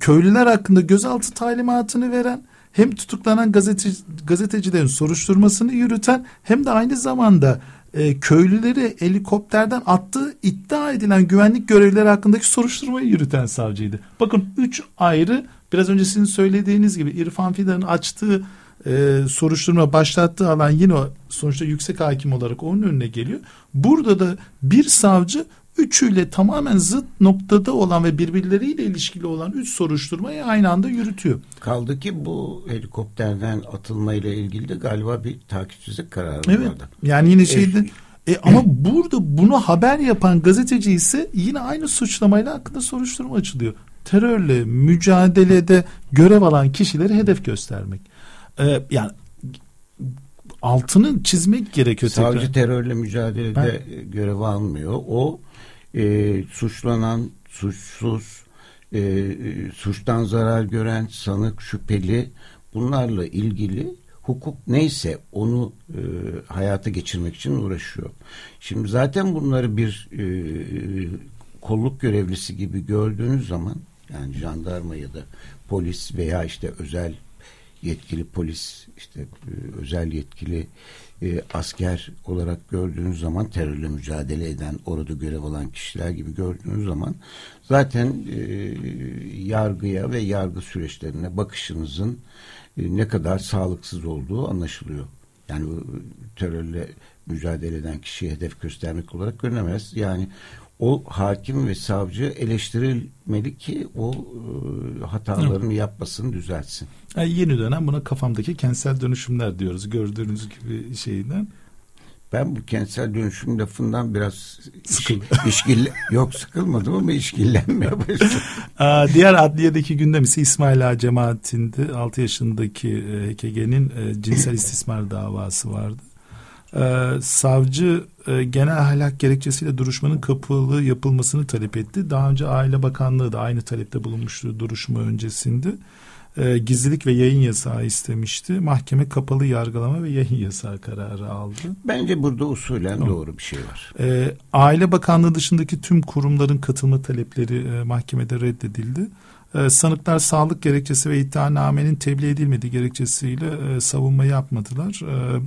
köylüler hakkında gözaltı talimatını veren hem tutuklanan gazeteci, gazetecilerin soruşturmasını yürüten hem de aynı zamanda e, köylüleri helikopterden attığı iddia edilen güvenlik görevlileri hakkındaki soruşturmayı yürüten savcıydı. Bakın üç ayrı biraz önce sizin söylediğiniz gibi İrfan Fidan'ın açtığı e, soruşturma başlattığı alan yine o, sonuçta yüksek hakim olarak onun önüne geliyor. Burada da bir savcı üçüyle tamamen zıt noktada olan ve birbirleriyle ilişkili olan üç soruşturmayı aynı anda yürütüyor. Kaldı ki bu helikopterden atılmayla ilgili de galiba bir takipsizlik kararı evet. vardı. Yani yine şeyde e, e, ama burada bunu haber yapan gazeteci ise yine aynı suçlamayla hakkında soruşturma açılıyor. Terörle mücadelede görev alan kişileri hedef göstermek. Ee, yani altını çizmek gerekiyor. Savcı tekrar. terörle mücadelede ben, görev almıyor. O e, suçlanan, suçsuz, e, suçtan zarar gören, sanık, şüpheli bunlarla ilgili hukuk neyse onu e, hayata geçirmek için uğraşıyor. Şimdi zaten bunları bir e, kolluk görevlisi gibi gördüğünüz zaman yani jandarma ya da polis veya işte özel yetkili polis işte e, özel yetkili e, asker olarak gördüğünüz zaman terörle mücadele eden orada görev alan kişiler gibi gördüğünüz zaman zaten e, yargıya ve yargı süreçlerine bakışınızın e, ne kadar sağlıksız olduğu anlaşılıyor. Yani terörle mücadele eden kişiye hedef göstermek olarak görünemez. Yani o hakim ve savcı eleştirilmeli ki o e, hatalarını evet. yapmasını düzeltsin. Yani yeni dönem buna kafamdaki kentsel dönüşümler diyoruz. Gördüğünüz gibi şeyden. Ben bu kentsel dönüşüm lafından biraz Sıkıldı. işkille, yok sıkılmadım ama işkillenmeye başladım. Diğer adliyedeki gündem ise İsmail Ağa cemaatinde 6 yaşındaki e, HKG'nin e, cinsel istismar davası vardı. Ee, savcı e, genel ahlak gerekçesiyle duruşmanın kapalı yapılmasını talep etti. Daha önce Aile Bakanlığı da aynı talepte bulunmuştu duruşma öncesinde. E, gizlilik ve yayın yasağı istemişti. Mahkeme kapalı yargılama ve yayın yasağı kararı aldı. Bence burada usulen o. doğru bir şey var. E, Aile Bakanlığı dışındaki tüm kurumların katılma talepleri e, mahkemede reddedildi. E, sanıklar sağlık gerekçesi ve iddianamenin tebliğ edilmediği gerekçesiyle e, savunma yapmadılar. E,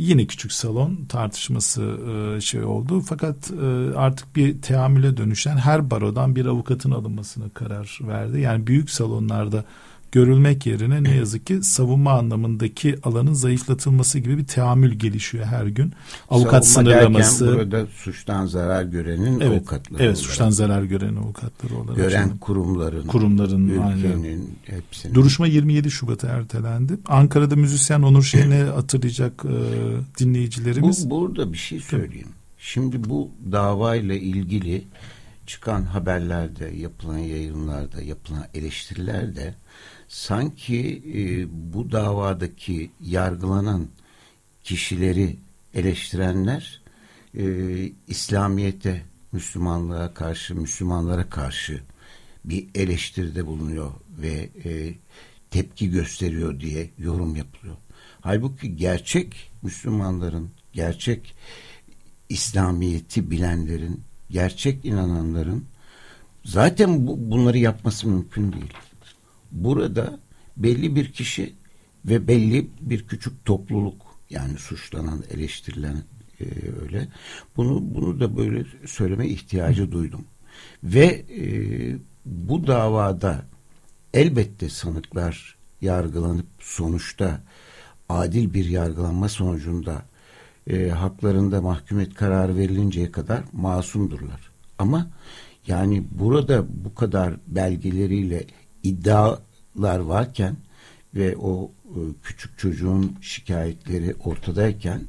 yine küçük salon tartışması e, şey oldu. Fakat e, artık bir teamüle dönüşen her barodan bir avukatın alınmasına karar verdi. Yani büyük salonlarda görülmek yerine ne yazık ki savunma anlamındaki alanın zayıflatılması gibi bir teamül gelişiyor her gün. Avukat savunma sınırlaması. burada suçtan zarar görenin evet, avukatları Evet olarak, suçtan zarar gören avukatları olarak. Gören canım. kurumların. Kurumların. Ülkenin aynen. hepsinin. Duruşma 27 Şubat'a ertelendi. Ankara'da müzisyen Onur Şen'i hatırlayacak e, dinleyicilerimiz. Bu, burada bir şey söyleyeyim. Şimdi bu davayla ilgili çıkan haberlerde, yapılan yayınlarda, yapılan eleştirilerde sanki e, bu davadaki yargılanan kişileri eleştirenler e, İslamiyete, Müslümanlığa karşı, Müslümanlara karşı bir eleştiride bulunuyor ve e, tepki gösteriyor diye yorum yapılıyor. Halbuki gerçek Müslümanların, gerçek İslamiyeti bilenlerin, gerçek inananların zaten bu, bunları yapması mümkün değil. Burada belli bir kişi ve belli bir küçük topluluk Yani suçlanan, eleştirilen e, öyle. Bunu bunu da böyle söyleme ihtiyacı duydum. Ve e, bu davada elbette sanıklar yargılanıp sonuçta adil bir yargılanma sonucunda e, haklarında mahkumet kararı verilinceye kadar masumdurlar. Ama yani burada bu kadar belgeleriyle iddialar varken ve o e, küçük çocuğun şikayetleri ortadayken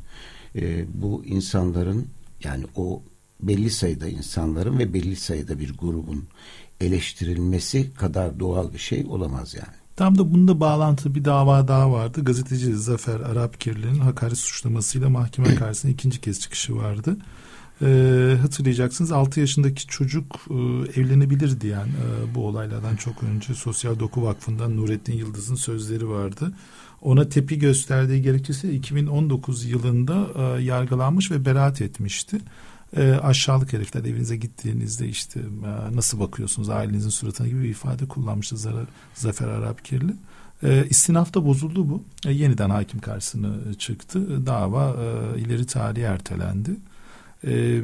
e, bu insanların yani o belli sayıda insanların ve belli sayıda bir grubun eleştirilmesi kadar doğal bir şey olamaz yani. Tam da bunda bağlantı bir dava daha vardı. Gazeteci Zafer Arapkirli'nin hakaret suçlamasıyla mahkeme karşısında ikinci kez çıkışı vardı. Ee, hatırlayacaksınız 6 yaşındaki çocuk e, evlenebilir diyen e, bu olaylardan çok önce Sosyal Doku Vakfı'ndan Nurettin Yıldız'ın sözleri vardı. Ona tepi gösterdiği gerekçesi 2019 yılında e, yargılanmış ve beraat etmişti e, aşağılık herifler evinize gittiğinizde işte e, nasıl bakıyorsunuz ailenizin suratına gibi bir ifade kullanmıştı Zara, Zafer Arapkirli. E, istinafta bozuldu bu. E, yeniden hakim karşısına çıktı. Dava e, ileri tarihe ertelendi. E,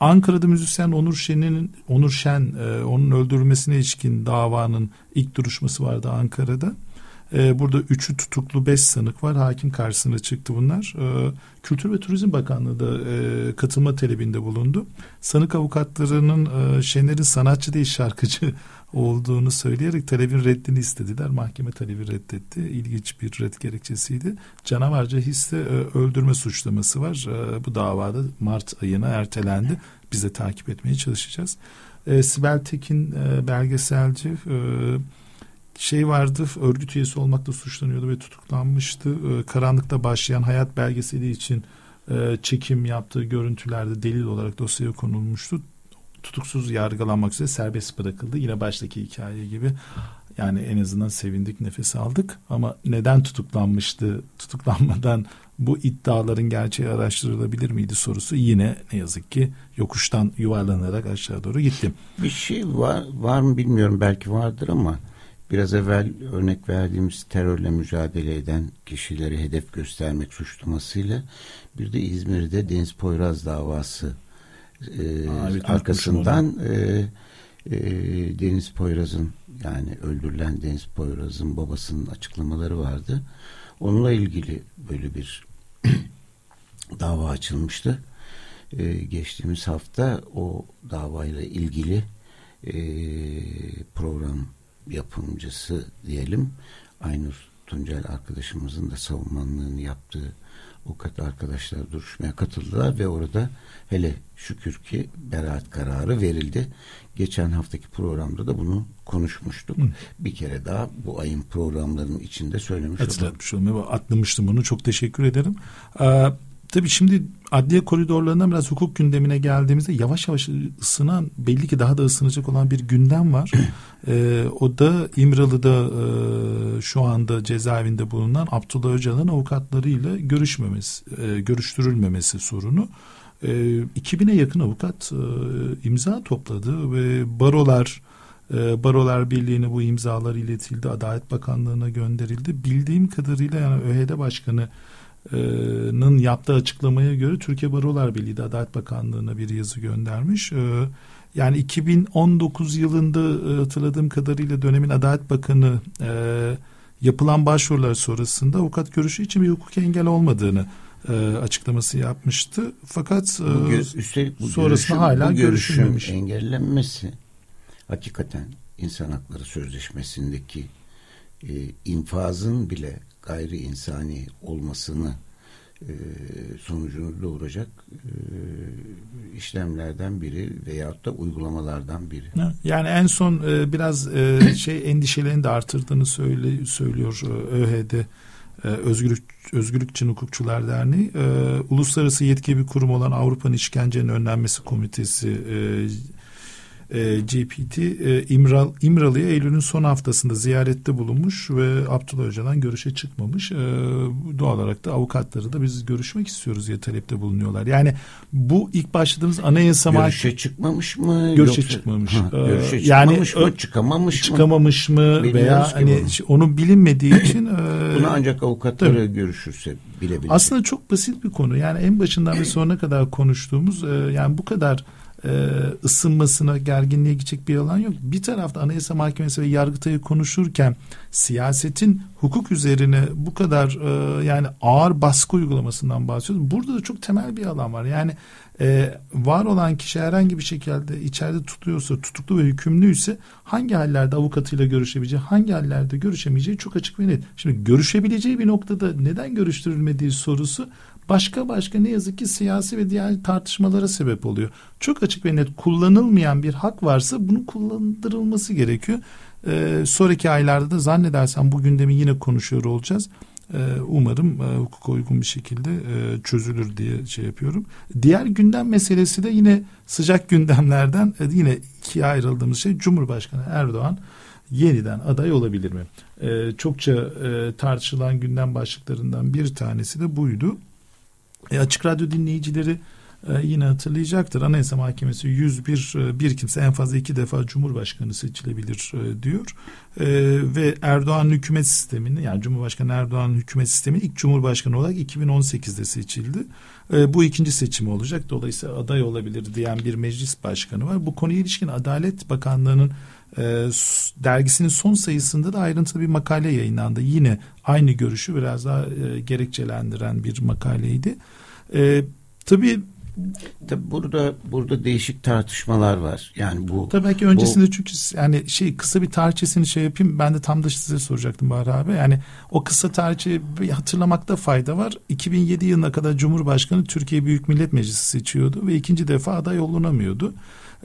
Ankara'da müzisyen Onur Şen'in Onur Şen e, onun öldürülmesine ilişkin davanın ilk duruşması vardı Ankara'da. E, burada üçü tutuklu beş sanık var. Hakim karşısına çıktı bunlar. E, Kültür ve Turizm Bakanlığı da e, katılma talebinde bulundu. Sanık avukatlarının e, Şener'in sanatçı değil şarkıcı olduğunu söyleyerek talebin reddini istediler. Mahkeme talebi reddetti. İlginç bir red gerekçesiydi. Canavarca hisse e, öldürme suçlaması var. E, bu davada Mart ayına ertelendi. Biz de takip etmeye çalışacağız. Sibel Tekin belgeselci şey vardı örgüt üyesi olmakla suçlanıyordu ve tutuklanmıştı. E, karanlıkta başlayan hayat belgeseli için e, çekim yaptığı görüntülerde delil olarak dosyaya konulmuştu. Tutuksuz yargılanmak üzere serbest bırakıldı. Yine baştaki hikaye gibi. Yani en azından sevindik, nefes aldık. Ama neden tutuklanmıştı? Tutuklanmadan bu iddiaların gerçeği araştırılabilir miydi sorusu yine ne yazık ki yokuştan yuvarlanarak aşağı doğru gittim. Bir şey var, var mı bilmiyorum belki vardır ama Biraz evvel örnek verdiğimiz terörle mücadele eden kişileri hedef göstermek suçlamasıyla bir de İzmir'de Deniz Poyraz davası e, Aa, arkasından e, e, Deniz Poyraz'ın yani öldürülen Deniz Poyraz'ın babasının açıklamaları vardı. Onunla ilgili böyle bir dava açılmıştı. E, geçtiğimiz hafta o davayla ilgili e, program yapımcısı diyelim Aynur Tuncel arkadaşımızın da savunmanlığını yaptığı avukat arkadaşlar duruşmaya katıldılar ve orada hele şükür ki beraat kararı verildi. Geçen haftaki programda da bunu konuşmuştuk. Hı. Bir kere daha bu ayın programlarının içinde söylemiş oldum. Hatırlatmış oldum. Atlamıştım bunu. Çok teşekkür ederim. Ee, Tabii şimdi adliye koridorlarından biraz hukuk gündemine geldiğimizde yavaş yavaş ısınan belli ki daha da ısınacak olan bir gündem var. ee, o da İmralı'da e, şu anda cezaevinde bulunan Abdullah Öcalan'ın avukatlarıyla görüşmemesi, e, görüştürülmemesi sorunu. E, 2000'e yakın avukat e, imza topladı ve barolar e, Barolar Birliği'ne bu imzalar iletildi. Adalet Bakanlığı'na gönderildi. Bildiğim kadarıyla yani ÖHD Başkanı Nın yaptığı açıklamaya göre Türkiye Barolar Birliği de Adalet Bakanlığı'na bir yazı göndermiş. Yani 2019 yılında hatırladığım kadarıyla dönemin Adalet Bakanı yapılan başvurular sonrasında avukat görüşü için bir hukuk engel olmadığını açıklaması yapmıştı. Fakat bu gö üstelik bu sonrasında görüşüm, hala bu görüşülmemiş. engellenmesi hakikaten insan hakları sözleşmesindeki e, infazın bile gayri insani olmasını e, sonucunu doğuracak e, işlemlerden biri veyahut da uygulamalardan biri. Yani en son e, biraz e, şey endişelerini de artırdığını söyle, söylüyor e, ÖHD e, Özgürlük Özgürlük için Hukukçular Derneği e, uluslararası yetki bir kurum olan Avrupa'nın işkencenin önlenmesi komitesi e, e, GPT e, İmral, İmralı'ya Eylül'ün son haftasında ziyarette bulunmuş ve Abdullah Öcalan görüşe çıkmamış. E, doğal olarak da avukatları da biz görüşmek istiyoruz diye talepte bulunuyorlar. Yani bu ilk başladığımız anayasa Görüşe çıkmamış mı? Görüşe yoksa, çıkmamış. Ha, e, görüşe çıkmamış yani, mı? Çıkamamış, çıkamamış mı? Bilmiyoruz veya hani bunu. onun bilinmediği için e, bunu ancak avukatları tabii. görüşürse bilebilir. Aslında çok basit bir konu. Yani en başından ve sonuna kadar konuştuğumuz e, yani bu kadar e, ısınmasına, gerginliğe gidecek bir alan yok. Bir tarafta Anayasa Mahkemesi ve Yargıtay'ı konuşurken siyasetin hukuk üzerine bu kadar e, yani ağır baskı uygulamasından bahsediyoruz. Burada da çok temel bir alan var. Yani e, var olan kişi herhangi bir şekilde içeride tutuyorsa, tutuklu ve hükümlüyse hangi hallerde avukatıyla görüşebileceği, hangi hallerde görüşemeyeceği çok açık ve net. Şimdi görüşebileceği bir noktada neden görüştürülmediği sorusu başka başka ne yazık ki siyasi ve diğer tartışmalara sebep oluyor. Çok açık ve net kullanılmayan bir hak varsa bunun kullandırılması gerekiyor. Ee, sonraki aylarda da zannedersem bu gündemi yine konuşuyor olacağız. Ee, umarım e, hukuka uygun bir şekilde e, çözülür diye şey yapıyorum. Diğer gündem meselesi de yine sıcak gündemlerden e, yine ikiye ayrıldığımız şey Cumhurbaşkanı Erdoğan yeniden aday olabilir mi? E, çokça e, tartışılan gündem başlıklarından bir tanesi de buydu. E, açık radyo dinleyicileri e, yine hatırlayacaktır. Anayasa Mahkemesi 101 e, bir kimse en fazla iki defa Cumhurbaşkanı seçilebilir e, diyor. E, ve Erdoğan hükümet sistemini yani Cumhurbaşkanı Erdoğan hükümet sistemi ilk Cumhurbaşkanı olarak 2018'de seçildi. E, bu ikinci seçimi olacak. Dolayısıyla aday olabilir diyen bir meclis başkanı var. Bu konuya ilişkin Adalet Bakanlığı'nın e, dergisinin son sayısında da ayrıntılı bir makale yayınlandı. Yine aynı görüşü biraz daha e, gerekçelendiren bir makaleydi. E, tabii Tabii burada burada değişik tartışmalar var. Yani bu Tabii belki öncesinde bu, çünkü yani şey kısa bir tarihçesini şey yapayım. Ben de tam da size soracaktım Bahar abi. Yani o kısa tarihçeyi hatırlamakta fayda var. 2007 yılına kadar Cumhurbaşkanı Türkiye Büyük Millet Meclisi seçiyordu ve ikinci defa aday olunamıyordu.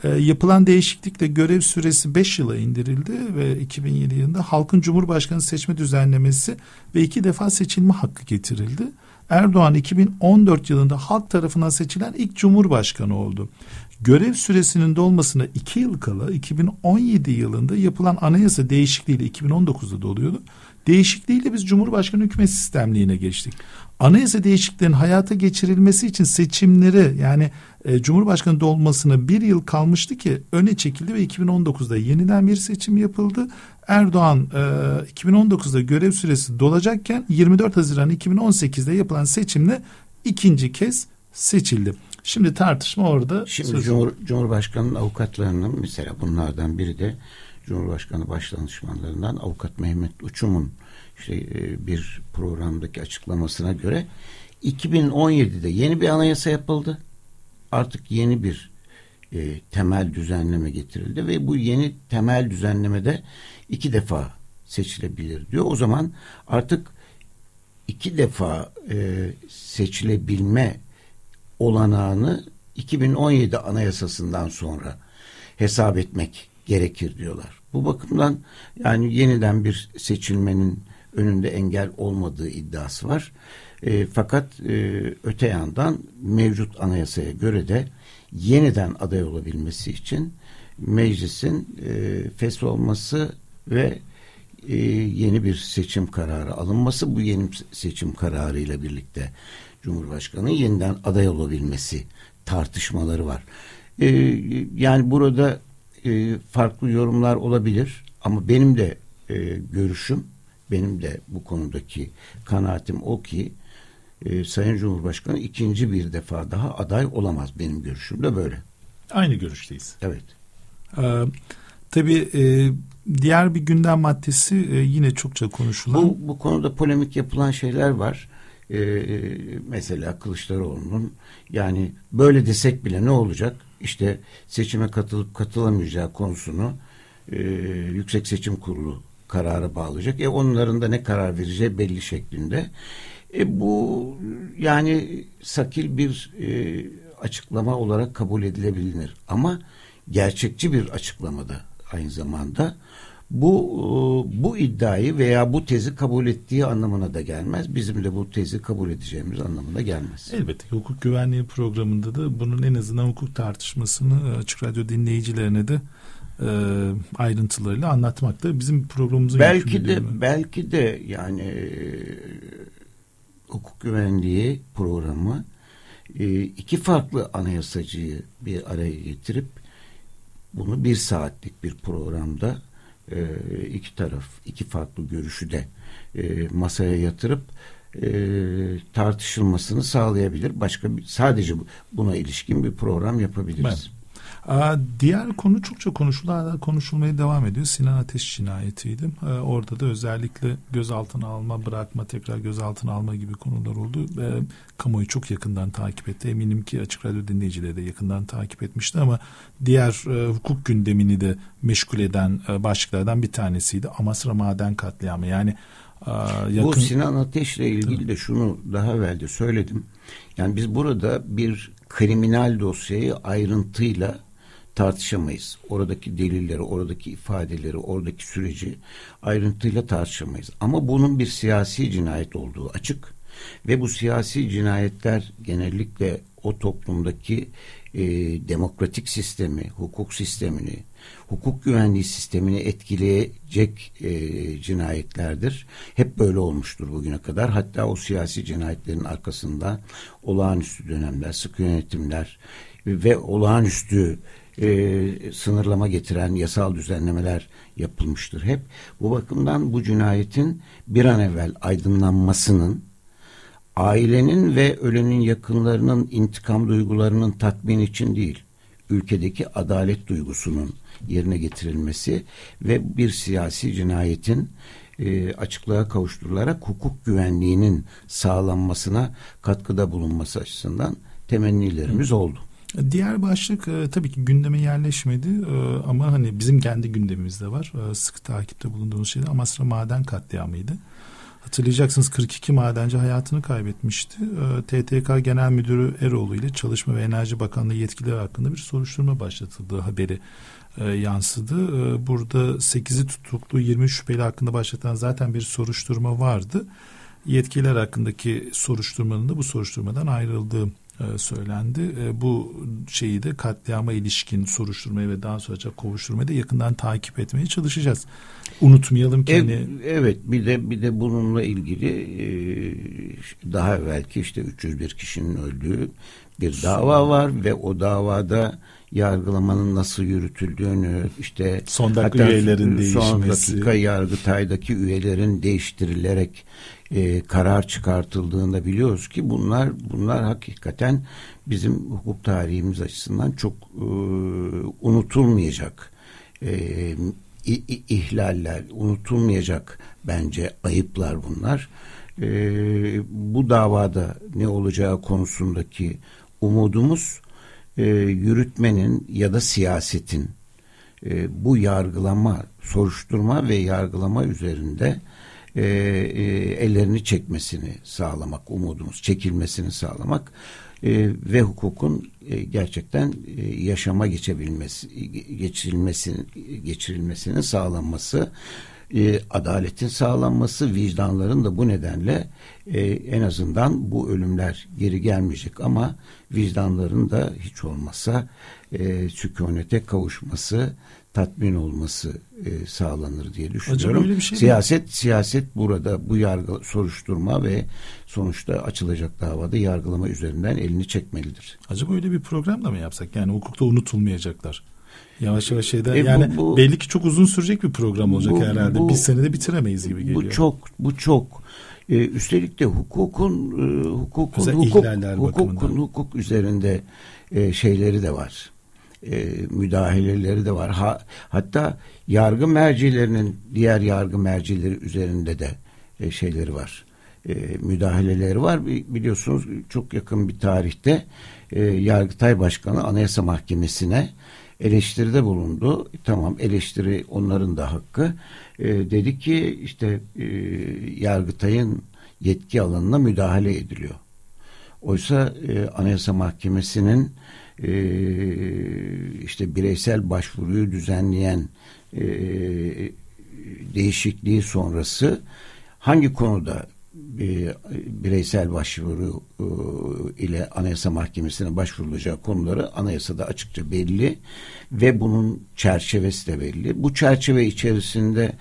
E, yapılan değişiklikle görev süresi 5 yıla indirildi ve 2007 yılında halkın cumhurbaşkanı seçme düzenlemesi ve iki defa seçilme hakkı getirildi. Erdoğan 2014 yılında halk tarafından seçilen ilk cumhurbaşkanı oldu. Görev süresinin dolmasına iki yıl kala 2017 yılında yapılan anayasa değişikliğiyle 2019'da doluyordu. Değişikliğiyle biz Cumhurbaşkanı hükümet sistemliğine geçtik. Anayasa değişikliklerinin hayata geçirilmesi için seçimleri yani e, Cumhurbaşkanı dolmasına bir yıl kalmıştı ki öne çekildi ve 2019'da yeniden bir seçim yapıldı. Erdoğan e, 2019'da görev süresi dolacakken 24 Haziran 2018'de yapılan seçimle ikinci kez seçildi. Şimdi tartışma orada. Şimdi Cumhur, Cumhurbaşkanı'nın avukatlarının mesela bunlardan biri de Cumhurbaşkanı başdanışmanlarından avukat Mehmet Uçum'un işte e, bir programdaki açıklamasına göre 2017'de yeni bir anayasa yapıldı. Artık yeni bir e, temel düzenleme getirildi ve bu yeni temel düzenlemede iki defa seçilebilir diyor. O zaman artık iki defa e, seçilebilme olanağını 2017 anayasasından sonra hesap etmek gerekir diyorlar. Bu bakımdan yani yeniden bir seçilmenin önünde engel olmadığı iddiası var. E, fakat e, öte yandan mevcut anayasaya göre de yeniden aday olabilmesi için meclisin e, fesl olması ve e, yeni bir seçim kararı alınması bu yeni seçim kararı ile birlikte Cumhurbaşkanı yeniden aday olabilmesi tartışmaları var. E, yani burada e, farklı yorumlar olabilir ama benim de e, görüşüm benim de bu konudaki kanaatim o ki e, Sayın Cumhurbaşkanı ikinci bir defa daha aday olamaz. Benim görüşüm de böyle. Aynı görüşteyiz. Evet. Ee, tabii e, diğer bir gündem maddesi e, yine çokça konuşulan. Bu, bu konuda polemik yapılan şeyler var. Ee, mesela Kılıçdaroğlu'nun yani böyle desek bile ne olacak? İşte seçime katılıp katılamayacağı konusunu e, Yüksek Seçim Kurulu karara bağlayacak. E onların da ne karar vereceği belli şeklinde. E bu yani sakil bir e, açıklama olarak kabul edilebilir. Ama gerçekçi bir açıklamada aynı zamanda bu e, bu iddiayı veya bu tezi kabul ettiği anlamına da gelmez. Bizim de bu tezi kabul edeceğimiz anlamına gelmez. Elbette hukuk güvenliği programında da bunun en azından hukuk tartışmasını e, açık radyo dinleyicilerine de e, ayrıntılarıyla anlatmak da bizim programımızın belki de belki de yani e, hukuk güvenliği programı e, iki farklı anayasacıyı bir araya getirip bunu bir saatlik bir programda e, iki taraf iki farklı görüşü de e, masaya yatırıp e, tartışılmasını sağlayabilir. Başka bir, sadece buna ilişkin bir program yapabiliriz. Ben. Diğer konu çokça konuşulan, konuşulmaya devam ediyor. Sinan Ateş cinayetiydi. Orada da özellikle gözaltına alma, bırakma, tekrar gözaltına alma gibi konular oldu. Kamuoyu çok yakından takip etti. Eminim ki Açık Radyo dinleyicileri de yakından takip etmişti ama diğer e, hukuk gündemini de meşgul eden e, başlıklardan bir tanesiydi. Amasra Maden Katliamı. Yani Yakın... Bu Sinan Ateş'le ilgili de şunu daha evvel de söyledim. Yani biz burada bir kriminal dosyayı ayrıntıyla tartışamayız. Oradaki delilleri, oradaki ifadeleri, oradaki süreci ayrıntıyla tartışamayız. Ama bunun bir siyasi cinayet olduğu açık ve bu siyasi cinayetler genellikle o toplumdaki e, demokratik sistemi, hukuk sistemini, hukuk güvenliği sistemini etkileyecek e, cinayetlerdir. Hep böyle olmuştur bugüne kadar. Hatta o siyasi cinayetlerin arkasında olağanüstü dönemler, sıkı yönetimler ve olağanüstü e, sınırlama getiren yasal düzenlemeler yapılmıştır hep. Bu bakımdan bu cinayetin bir an evvel aydınlanmasının ailenin ve ölenin yakınlarının intikam duygularının tatmin için değil, ülkedeki adalet duygusunun yerine getirilmesi ve bir siyasi cinayetin e, açıklığa kavuşturularak hukuk güvenliğinin sağlanmasına katkıda bulunması açısından temennilerimiz oldu. Diğer başlık e, tabii ki gündeme yerleşmedi e, ama hani bizim kendi gündemimizde var. E, sıkı takipte bulunduğumuz şey de Amasra Maden katliamıydı. Hatırlayacaksınız 42 madenci hayatını kaybetmişti. E, TTK Genel Müdürü Eroğlu ile Çalışma ve Enerji Bakanlığı yetkilileri hakkında bir soruşturma başlatıldığı haberi e, yansıdı. E, burada 8'i tutuklu 20 şüpheli hakkında başlatılan zaten bir soruşturma vardı. Yetkililer hakkındaki soruşturmanın da bu soruşturmadan ayrıldığı söylendi. E, bu şeyi de katliama ilişkin soruşturmayı ve daha sonra kovuşturmayı da yakından takip etmeye çalışacağız. Unutmayalım ki. Evet, hani... evet bir de bir de bununla ilgili e, daha evvelki işte 301 kişinin öldüğü bir dava var ve o davada yargılamanın nasıl yürütüldüğünü işte son dakika üyelerin değişmesi son dakika yargıtaydaki üyelerin değiştirilerek e, karar çıkartıldığında biliyoruz ki bunlar bunlar hakikaten bizim hukuk tarihimiz açısından çok e, unutulmayacak e, ihlaller, unutulmayacak bence ayıplar bunlar. E, bu davada ne olacağı konusundaki umudumuz e, yürütmenin ya da siyasetin e, bu yargılama, soruşturma ve yargılama üzerinde e, e, ellerini çekmesini sağlamak, umudumuz çekilmesini sağlamak e, ve hukukun e, gerçekten e, yaşama geçebilmesi, geçirilmesinin geçirilmesinin sağlanması, e, adaletin sağlanması, vicdanların da bu nedenle e, en azından bu ölümler geri gelmeyecek ama vicdanların da hiç olmazsa e, sükunete kavuşması tatmin olması e, sağlanır diye düşünüyorum. öyle bir şey siyaset mi? siyaset burada bu yargı soruşturma ve sonuçta açılacak davada yargılama üzerinden elini çekmelidir. Acaba öyle bir program da mı yapsak? Yani hukukta unutulmayacaklar. Yavaş yavaş şeyden e, yani bu, bu, belli ki çok uzun sürecek bir program olacak bu, herhalde. Bu, bir senede bitiremeyiz gibi geliyor. Bu çok bu çok ee, üstelik de hukukun e, hukukun hukuk, hukukun hukuk üzerinde e, şeyleri de var e, müdahaleleri de var. Ha, hatta yargı mercilerinin diğer yargı mercileri üzerinde de e, şeyleri var. E, müdahaleleri var. Biliyorsunuz çok yakın bir tarihte e, Yargıtay Başkanı Anayasa Mahkemesi'ne eleştiride bulundu. Tamam eleştiri onların da hakkı. E, dedi ki işte e, Yargıtay'ın yetki alanına müdahale ediliyor. Oysa e, Anayasa Mahkemesi'nin e, işte bireysel başvuruyu düzenleyen e, değişikliği sonrası hangi konuda e, bireysel başvuru e, ile Anayasa Mahkemesi'ne başvurulacağı konuları anayasada açıkça belli ve bunun çerçevesi de belli. Bu çerçeve içerisinde e,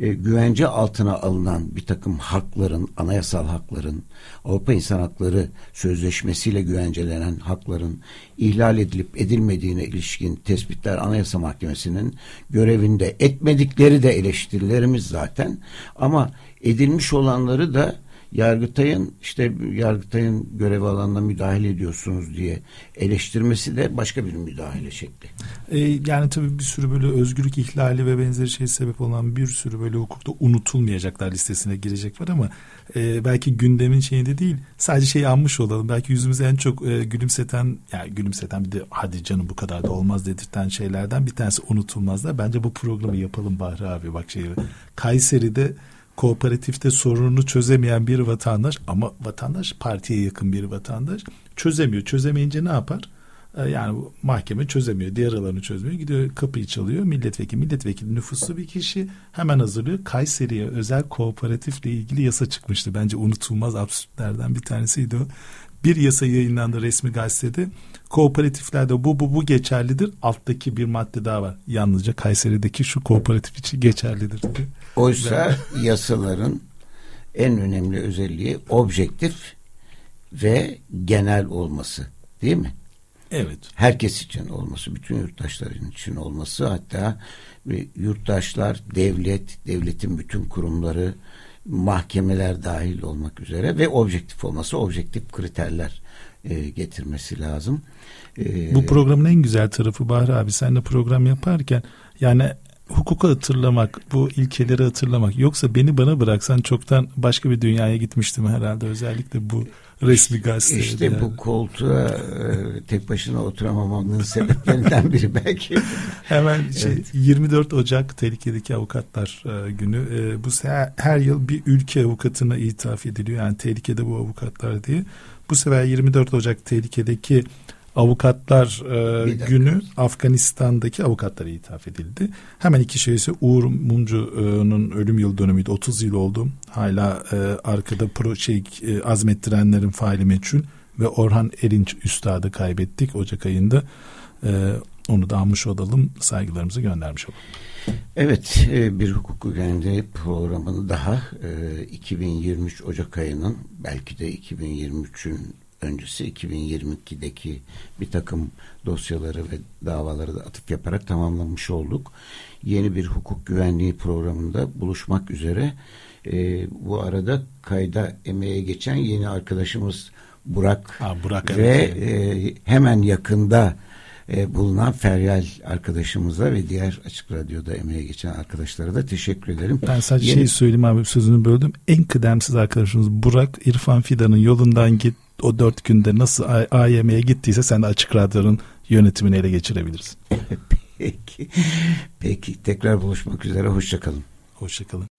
güvence altına alınan bir takım hakların, anayasal hakların, Avrupa İnsan Hakları Sözleşmesiyle güvencelenen hakların ihlal edilip edilmediğine ilişkin tespitler Anayasa Mahkemesi'nin görevinde etmedikleri de eleştirilerimiz zaten. Ama edilmiş olanları da Yargıtay'ın işte Yargıtay'ın görev alanına müdahale ediyorsunuz diye eleştirmesi de başka bir müdahale şekli. Ee, yani tabii bir sürü böyle özgürlük ihlali ve benzeri şey sebep olan bir sürü böyle hukukta unutulmayacaklar listesine girecek var ama e, belki gündemin şeyinde değil sadece şeyi anmış olalım. Belki yüzümüzü en çok e, gülümseten yani gülümseten bir de hadi canım bu kadar da olmaz dedirten şeylerden bir tanesi unutulmazlar. Bence bu programı yapalım Bahri abi bak şey Kayseri'de kooperatifte sorununu çözemeyen bir vatandaş ama vatandaş partiye yakın bir vatandaş çözemiyor. Çözemeyince ne yapar? Ee, yani mahkeme çözemiyor. Diğer alanı çözmüyor. Gidiyor kapıyı çalıyor. Milletvekili, milletvekili nüfuslu bir kişi hemen hazırlıyor. Kayseri'ye özel kooperatifle ilgili yasa çıkmıştı. Bence unutulmaz absürtlerden bir tanesiydi o. Bir yasa yayınlandı resmi gazetede. Kooperatiflerde bu bu bu geçerlidir. Alttaki bir madde daha var. Yalnızca Kayseri'deki şu kooperatif için geçerlidir. Diye. Oysa yasaların en önemli özelliği objektif ve genel olması değil mi? Evet. Herkes için olması, bütün yurttaşların için olması hatta yurttaşlar, devlet, devletin bütün kurumları, mahkemeler dahil olmak üzere ve objektif olması, objektif kriterler e, getirmesi lazım. E, Bu programın en güzel tarafı Bahri abi senle program yaparken yani hukuku hatırlamak, bu ilkeleri hatırlamak. Yoksa beni bana bıraksan çoktan başka bir dünyaya gitmiştim herhalde. Özellikle bu resmi gazetede. İşte yani. bu koltuğa e, tek başına oturamamamın sebeplerinden biri belki. Hemen şey, evet. 24 Ocak Tehlikedeki Avukatlar e, Günü. E, bu her, her yıl bir ülke avukatına ithaf ediliyor. Yani tehlikede bu avukatlar diye. Bu sefer 24 Ocak Tehlikedeki Avukatlar e, günü Afganistan'daki avukatlara ithaf edildi. Hemen iki şeysi Uğur Mumcu'nun ölüm yıl dönümüydü. 30 yıl oldu. Hala e, arkada pro şey e, azmettirenlerin faili meçhul ve Orhan Erinç Üstad'ı kaybettik Ocak ayında. E, onu da almış olalım. Saygılarımızı göndermiş olalım. Evet e, bir hukuk güvenliği programını daha 2023 e, Ocak ayının belki de 2023'ün öncesi 2022'deki bir takım dosyaları ve davaları da atıp yaparak tamamlamış olduk. Yeni bir hukuk güvenliği programında buluşmak üzere. E, bu arada kayda emeğe geçen yeni arkadaşımız Burak, ha, Burak ve evet. e, hemen yakında e, bulunan Feryal arkadaşımıza ve diğer Açık Radyo'da emeğe geçen arkadaşlara da teşekkür ederim. Ben sadece Yeni... şey söyleyeyim abi sözünü böldüm. En kıdemsiz arkadaşımız Burak İrfan Fidan'ın yolundan git o dört günde nasıl AYM'ye gittiyse sen de Açık Radyo'nun yönetimini ele geçirebilirsin. Peki. Peki. Tekrar buluşmak üzere. Hoşçakalın. Hoşçakalın.